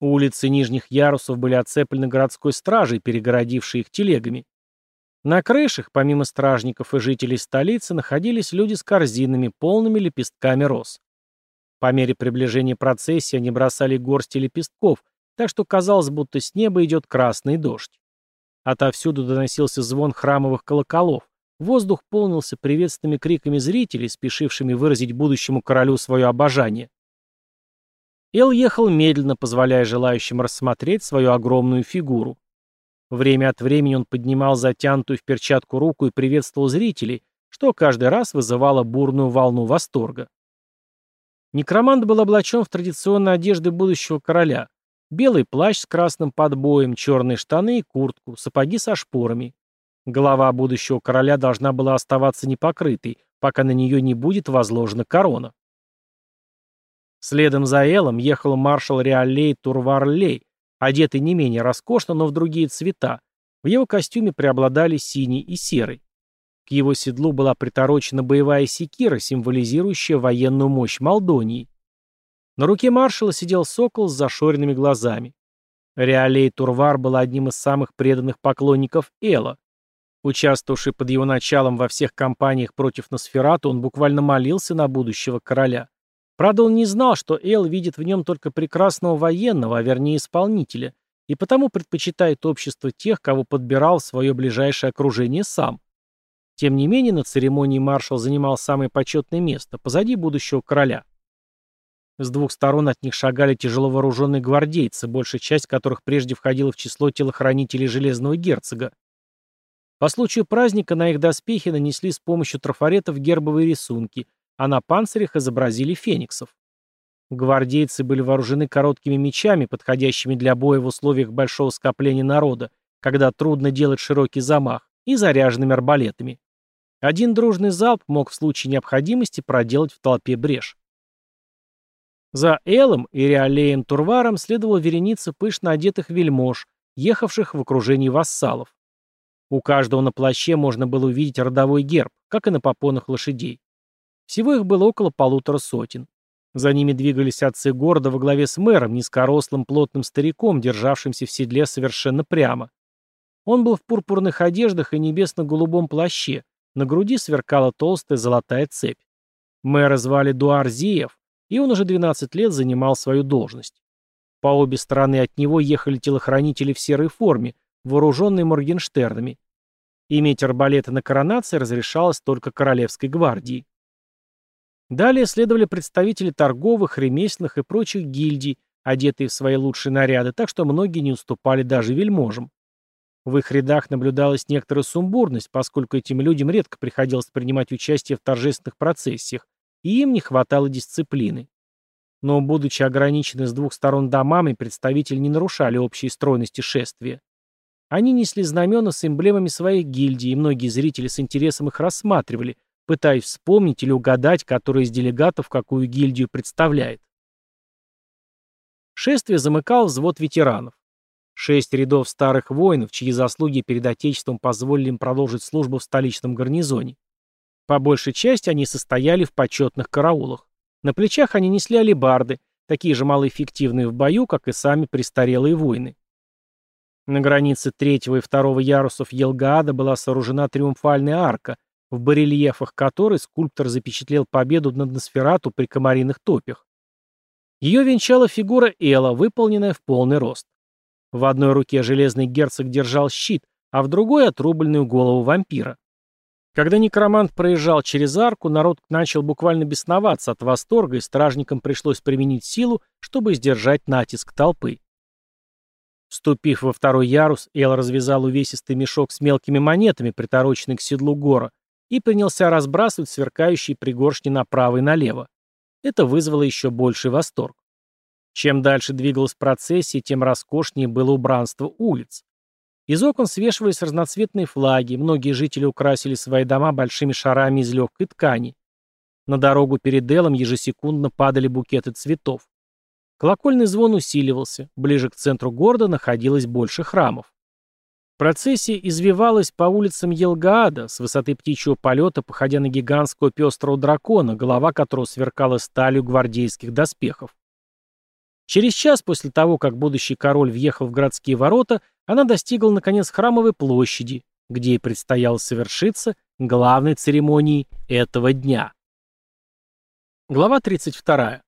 Улицы нижних ярусов были оцеплены городской стражей, перегородившей их телегами. На крышах, помимо стражников и жителей столицы, находились люди с корзинами, полными лепестками роз. По мере приближения процессии они бросали горсти лепестков, так что казалось, будто с неба идет красный дождь. Отовсюду доносился звон храмовых колоколов. Воздух полнился приветственными криками зрителей, спешившими выразить будущему королю свое обожание. Эл ехал медленно, позволяя желающим рассмотреть свою огромную фигуру. Время от времени он поднимал затянутую в перчатку руку и приветствовал зрителей, что каждый раз вызывало бурную волну восторга. Некромант был облачен в традиционные одежды будущего короля. Белый плащ с красным подбоем, черные штаны и куртку, сапоги со шпорами. Голова будущего короля должна была оставаться непокрытой, пока на нее не будет возложена корона. Следом за Элом ехал маршал Реалей Турварлей, одетый не менее роскошно, но в другие цвета. В его костюме преобладали синий и серый. К его седлу была приторочена боевая секира, символизирующая военную мощь Молдонии. На руке маршала сидел сокол с зашоренными глазами. Реалей Турвар был одним из самых преданных поклонников Эла. Участвовавший под его началом во всех кампаниях против Носферата, он буквально молился на будущего короля. Правда, он не знал, что Эл видит в нем только прекрасного военного, а вернее исполнителя, и потому предпочитает общество тех, кого подбирал в свое ближайшее окружение сам. Тем не менее, на церемонии маршал занимал самое почетное место, позади будущего короля. С двух сторон от них шагали тяжело вооруженные гвардейцы, большая часть которых прежде входила в число телохранителей Железного герцога. По случаю праздника на их доспехи нанесли с помощью трафаретов гербовые рисунки, а на панцирях изобразили фениксов. Гвардейцы были вооружены короткими мечами, подходящими для боя в условиях большого скопления народа, когда трудно делать широкий замах, и заряженными арбалетами. Один дружный залп мог в случае необходимости проделать в толпе брешь. За Элом и Реалеем Турваром следовала вереница пышно одетых вельмож, ехавших в окружении вассалов. У каждого на плаще можно было увидеть родовой герб, как и на попонах лошадей. Всего их было около полутора сотен. За ними двигались отцы города во главе с мэром, низкорослым плотным стариком, державшимся в седле совершенно прямо. Он был в пурпурных одеждах и небесно-голубом плаще, на груди сверкала толстая золотая цепь. Мэра звали Дуар Зиев, и он уже 12 лет занимал свою должность. По обе стороны от него ехали телохранители в серой форме, вооруженные моргенштернами. Иметь арбалеты на коронации разрешалось только Королевской гвардии. Далее следовали представители торговых, ремесленных и прочих гильдий, одетые в свои лучшие наряды, так что многие не уступали даже вельможам. В их рядах наблюдалась некоторая сумбурность, поскольку этим людям редко приходилось принимать участие в торжественных процессиях, и им не хватало дисциплины. Но, будучи ограничены с двух сторон домами, представители не нарушали общей стройности шествия. Они несли знамена с эмблемами своих гильдий, и многие зрители с интересом их рассматривали, пытаясь вспомнить или угадать, который из делегатов какую гильдию представляет. Шествие замыкал взвод ветеранов. Шесть рядов старых воинов, чьи заслуги перед Отечеством позволили им продолжить службу в столичном гарнизоне. По большей части они состояли в почетных караулах. На плечах они несли алебарды, такие же малоэффективные в бою, как и сами престарелые воины. На границе третьего и второго ярусов Елгаада была сооружена триумфальная арка, в барельефах которой скульптор запечатлел победу над Носферату при комариных топях. Ее венчала фигура Эла, выполненная в полный рост. В одной руке железный герцог держал щит, а в другой — отрубленную голову вампира. Когда некромант проезжал через арку, народ начал буквально бесноваться от восторга, и стражникам пришлось применить силу, чтобы сдержать натиск толпы. Вступив во второй ярус, Эл развязал увесистый мешок с мелкими монетами, притороченный к седлу гора, и принялся разбрасывать сверкающие пригоршни направо и налево. Это вызвало еще больший восторг. Чем дальше двигалась процессия, тем роскошнее было убранство улиц. Из окон свешивались разноцветные флаги, многие жители украсили свои дома большими шарами из легкой ткани. На дорогу перед Элом ежесекундно падали букеты цветов. Колокольный звон усиливался, ближе к центру города находилось больше храмов. Процессия извивалась по улицам Елгаада, с высоты птичьего полета, походя на гигантского пестрого дракона, голова которого сверкала сталью гвардейских доспехов. Через час после того, как будущий король въехал в городские ворота, она достигла, наконец, храмовой площади, где и предстояло совершиться главной церемонии этого дня. Глава 32.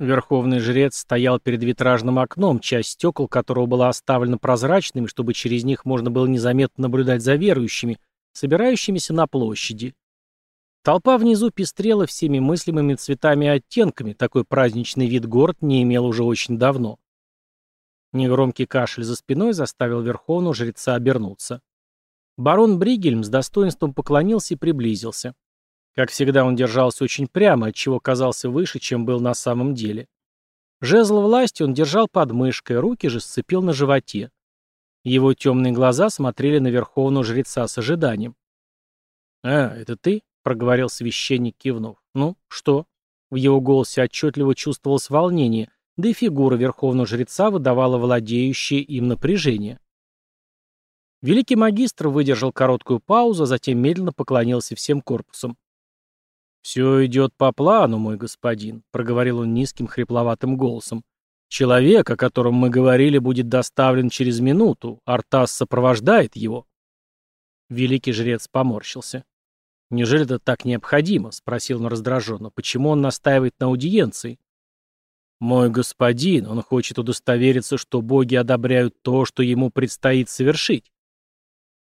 Верховный жрец стоял перед витражным окном, часть стекол которого была оставлена прозрачными, чтобы через них можно было незаметно наблюдать за верующими, собирающимися на площади. Толпа внизу пестрела всеми мыслимыми цветами и оттенками, такой праздничный вид город не имел уже очень давно. Негромкий кашель за спиной заставил верховного жреца обернуться. Барон Бригельм с достоинством поклонился и приблизился. Как всегда, он держался очень прямо, отчего казался выше, чем был на самом деле. Жезл власти он держал под мышкой, руки же сцепил на животе. Его темные глаза смотрели на верховного жреца с ожиданием. «А, это ты?» — проговорил священник, кивнув. «Ну, что?» В его голосе отчетливо чувствовалось волнение, да и фигура верховного жреца выдавала владеющее им напряжение. Великий магистр выдержал короткую паузу, а затем медленно поклонился всем корпусом. «Все идет по плану, мой господин», — проговорил он низким хрипловатым голосом. «Человек, о котором мы говорили, будет доставлен через минуту. Артас сопровождает его». Великий жрец поморщился. «Неужели это так необходимо?» — спросил он раздраженно. «Почему он настаивает на аудиенции?» «Мой господин, он хочет удостовериться, что боги одобряют то, что ему предстоит совершить».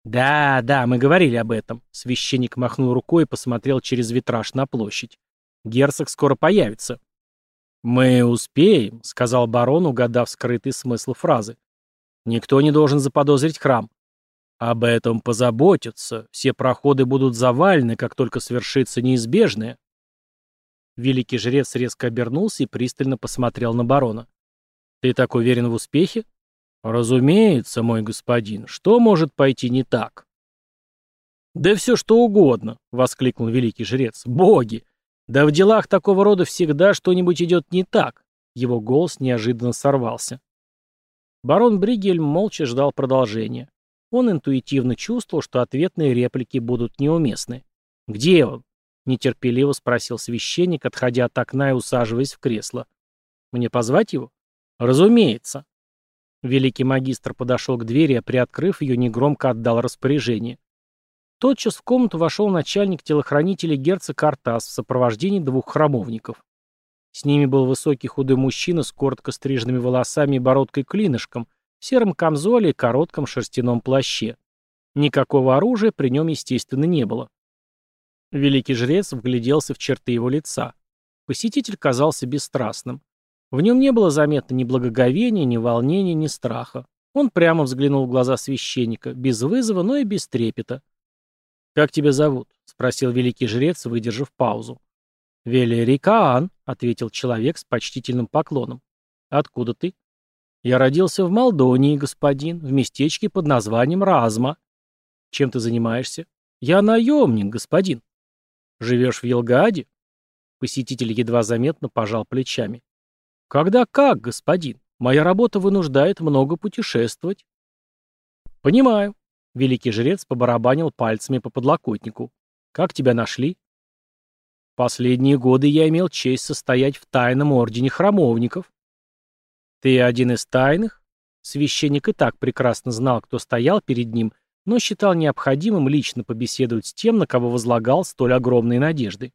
«Да, да, мы говорили об этом», — священник махнул рукой и посмотрел через витраж на площадь. «Герцог скоро появится». «Мы успеем», — сказал барон, угадав скрытый смысл фразы. «Никто не должен заподозрить храм». «Об этом позаботятся. Все проходы будут завалены, как только свершится неизбежное». Великий жрец резко обернулся и пристально посмотрел на барона. «Ты так уверен в успехе?» «Разумеется, мой господин, что может пойти не так?» «Да все что угодно», — воскликнул великий жрец. «Боги! Да в делах такого рода всегда что-нибудь идет не так!» Его голос неожиданно сорвался. Барон Бригельм молча ждал продолжения. Он интуитивно чувствовал, что ответные реплики будут неуместны. «Где он?» — нетерпеливо спросил священник, отходя от окна и усаживаясь в кресло. «Мне позвать его?» «Разумеется». Великий магистр подошел к двери, а приоткрыв ее, негромко отдал распоряжение. Тотчас в комнату вошел начальник телохранителей герцог Артас в сопровождении двух храмовников. С ними был высокий худой мужчина с коротко стриженными волосами и бородкой-клинышком, в сером камзоле и коротком шерстяном плаще. Никакого оружия при нем, естественно, не было. Великий жрец вгляделся в черты его лица. Посетитель казался бесстрастным. В нем не было заметно ни благоговения, ни волнения, ни страха. Он прямо взглянул в глаза священника, без вызова, но и без трепета. «Как тебя зовут?» — спросил великий жрец, выдержав паузу. «Велерикаан», — ответил человек с почтительным поклоном. «Откуда ты?» «Я родился в Молдонии, господин, в местечке под названием Разма». «Чем ты занимаешься?» «Я наемник, господин». «Живешь в Елгааде?» Посетитель едва заметно пожал плечами. Когда как, господин? Моя работа вынуждает много путешествовать. Понимаю. Великий жрец побарабанил пальцами по подлокотнику. Как тебя нашли? Последние годы я имел честь состоять в тайном ордене храмовников. Ты один из тайных? Священник и так прекрасно знал, кто стоял перед ним, но считал необходимым лично побеседовать с тем, на кого возлагал столь огромные надежды.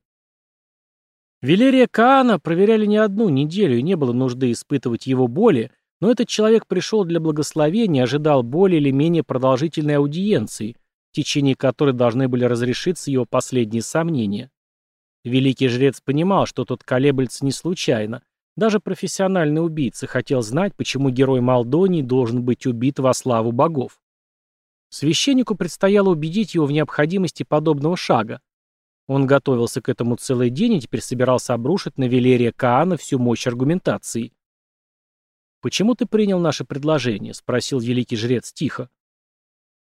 Велерия Каана проверяли не одну неделю, и не было нужды испытывать его боли, но этот человек пришел для благословения, ожидал более или менее продолжительной аудиенции, в течение которой должны были разрешиться его последние сомнения. Великий жрец понимал, что тот колеблется не случайно. Даже профессиональный убийца хотел знать, почему герой Молдонии должен быть убит во славу богов. Священнику предстояло убедить его в необходимости подобного шага, он готовился к этому целый день и теперь собирался обрушить на Велерия Каана всю мощь аргументации. «Почему ты принял наше предложение?» — спросил великий жрец тихо.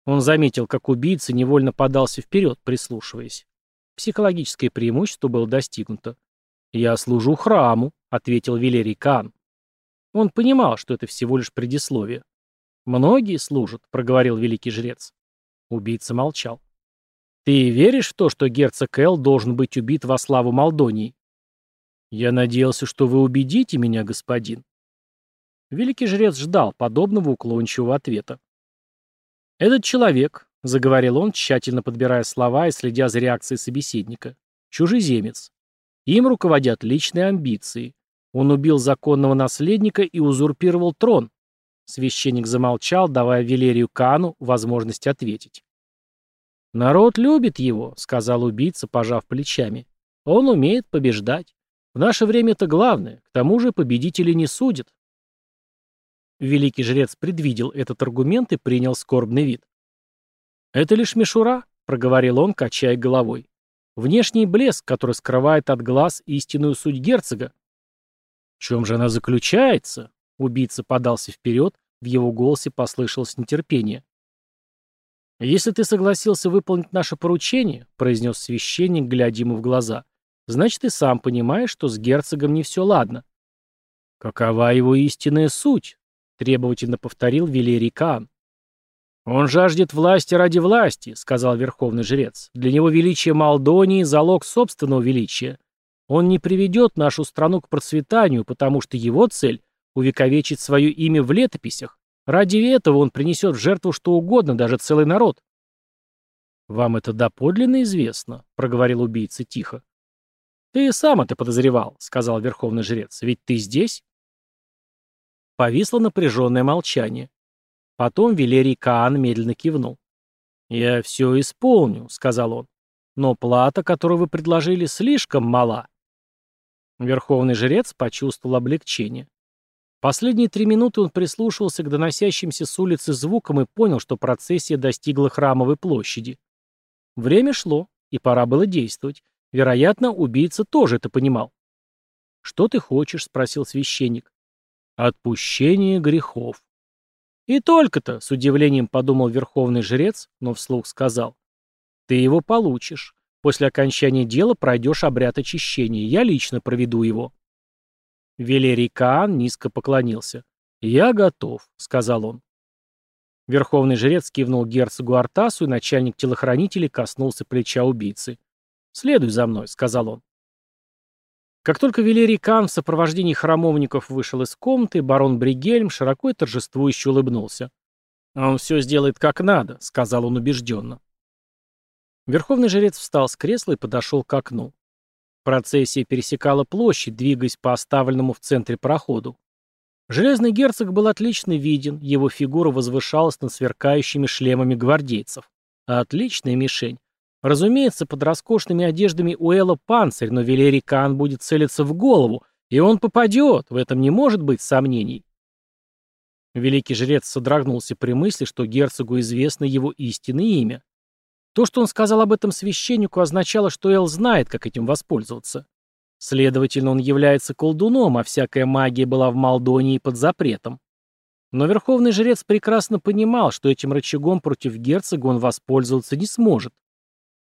Он заметил, как убийца невольно подался вперед, прислушиваясь. Психологическое преимущество было достигнуто. «Я служу храму», — ответил Велерий Каан. Он понимал, что это всего лишь предисловие. «Многие служат», — проговорил великий жрец. Убийца молчал. Ты веришь в то, что герцог Эл должен быть убит во славу Молдонии? Я надеялся, что вы убедите меня, господин. Великий жрец ждал подобного уклончивого ответа. Этот человек, заговорил он, тщательно подбирая слова и следя за реакцией собеседника, чужеземец. Им руководят личные амбиции. Он убил законного наследника и узурпировал трон. Священник замолчал, давая Велерию Кану возможность ответить. «Народ любит его», — сказал убийца, пожав плечами. «Он умеет побеждать. В наше время это главное. К тому же победители не судят». Великий жрец предвидел этот аргумент и принял скорбный вид. «Это лишь мишура», — проговорил он, качая головой. «Внешний блеск, который скрывает от глаз истинную суть герцога». «В чем же она заключается?» Убийца подался вперед, в его голосе послышалось нетерпение. «Если ты согласился выполнить наше поручение», — произнес священник, глядя ему в глаза, «значит, ты сам понимаешь, что с герцогом не все ладно». «Какова его истинная суть?» — требовательно повторил Велерий Каан. «Он жаждет власти ради власти», — сказал верховный жрец. «Для него величие Молдонии — залог собственного величия. Он не приведет нашу страну к процветанию, потому что его цель — увековечить свое имя в летописях, Ради этого он принесет в жертву что угодно, даже целый народ. «Вам это доподлинно известно», — проговорил убийца тихо. «Ты сам это подозревал», — сказал верховный жрец. «Ведь ты здесь?» Повисло напряженное молчание. Потом Велерий Каан медленно кивнул. «Я все исполню», — сказал он. «Но плата, которую вы предложили, слишком мала». Верховный жрец почувствовал облегчение. Последние три минуты он прислушивался к доносящимся с улицы звукам и понял, что процессия достигла храмовой площади. Время шло, и пора было действовать. Вероятно, убийца тоже это понимал. «Что ты хочешь?» — спросил священник. «Отпущение грехов». «И только-то», — с удивлением подумал верховный жрец, но вслух сказал. «Ты его получишь. После окончания дела пройдешь обряд очищения. Я лично проведу его». Велерий Каан низко поклонился. «Я готов», — сказал он. Верховный жрец кивнул герцогу Артасу, и начальник телохранителей коснулся плеча убийцы. «Следуй за мной», — сказал он. Как только Велерий Кан в сопровождении храмовников вышел из комнаты, барон Бригельм широко и торжествующе улыбнулся. «Он все сделает как надо», — сказал он убежденно. Верховный жрец встал с кресла и подошел к окну. Процессия пересекала площадь, двигаясь по оставленному в центре проходу. Железный герцог был отлично виден, его фигура возвышалась над сверкающими шлемами гвардейцев. Отличная мишень. Разумеется, под роскошными одеждами у Элла панцирь, но Велерий Кан будет целиться в голову, и он попадет, в этом не может быть сомнений. Великий жрец содрогнулся при мысли, что герцогу известно его истинное имя. То, что он сказал об этом священнику, означало, что Эл знает, как этим воспользоваться. Следовательно, он является колдуном, а всякая магия была в Молдонии под запретом. Но верховный жрец прекрасно понимал, что этим рычагом против герцога он воспользоваться не сможет.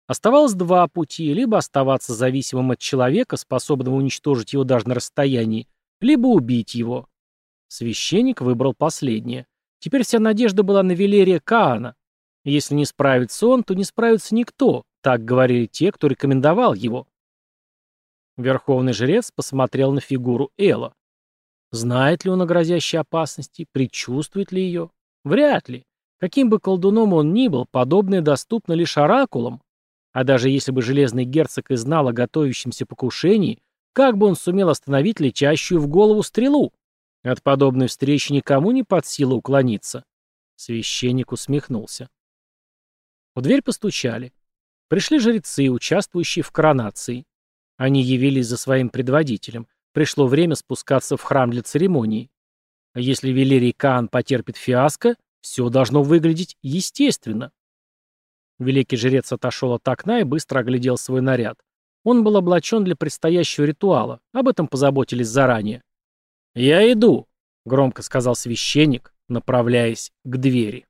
Оставалось два пути, либо оставаться зависимым от человека, способного уничтожить его даже на расстоянии, либо убить его. Священник выбрал последнее. Теперь вся надежда была на Велерия Каана, если не справится он, то не справится никто, так говорили те, кто рекомендовал его. Верховный жрец посмотрел на фигуру Эла. Знает ли он о грозящей опасности, предчувствует ли ее? Вряд ли. Каким бы колдуном он ни был, подобное доступно лишь оракулам. А даже если бы железный герцог и знал о готовящемся покушении, как бы он сумел остановить летящую в голову стрелу? От подобной встречи никому не под силу уклониться. Священник усмехнулся. В дверь постучали. Пришли жрецы, участвующие в коронации. Они явились за своим предводителем. Пришло время спускаться в храм для церемонии. А если Велерий Каан потерпит фиаско, все должно выглядеть естественно. Великий жрец отошел от окна и быстро оглядел свой наряд. Он был облачен для предстоящего ритуала. Об этом позаботились заранее. «Я иду», — громко сказал священник, направляясь к двери.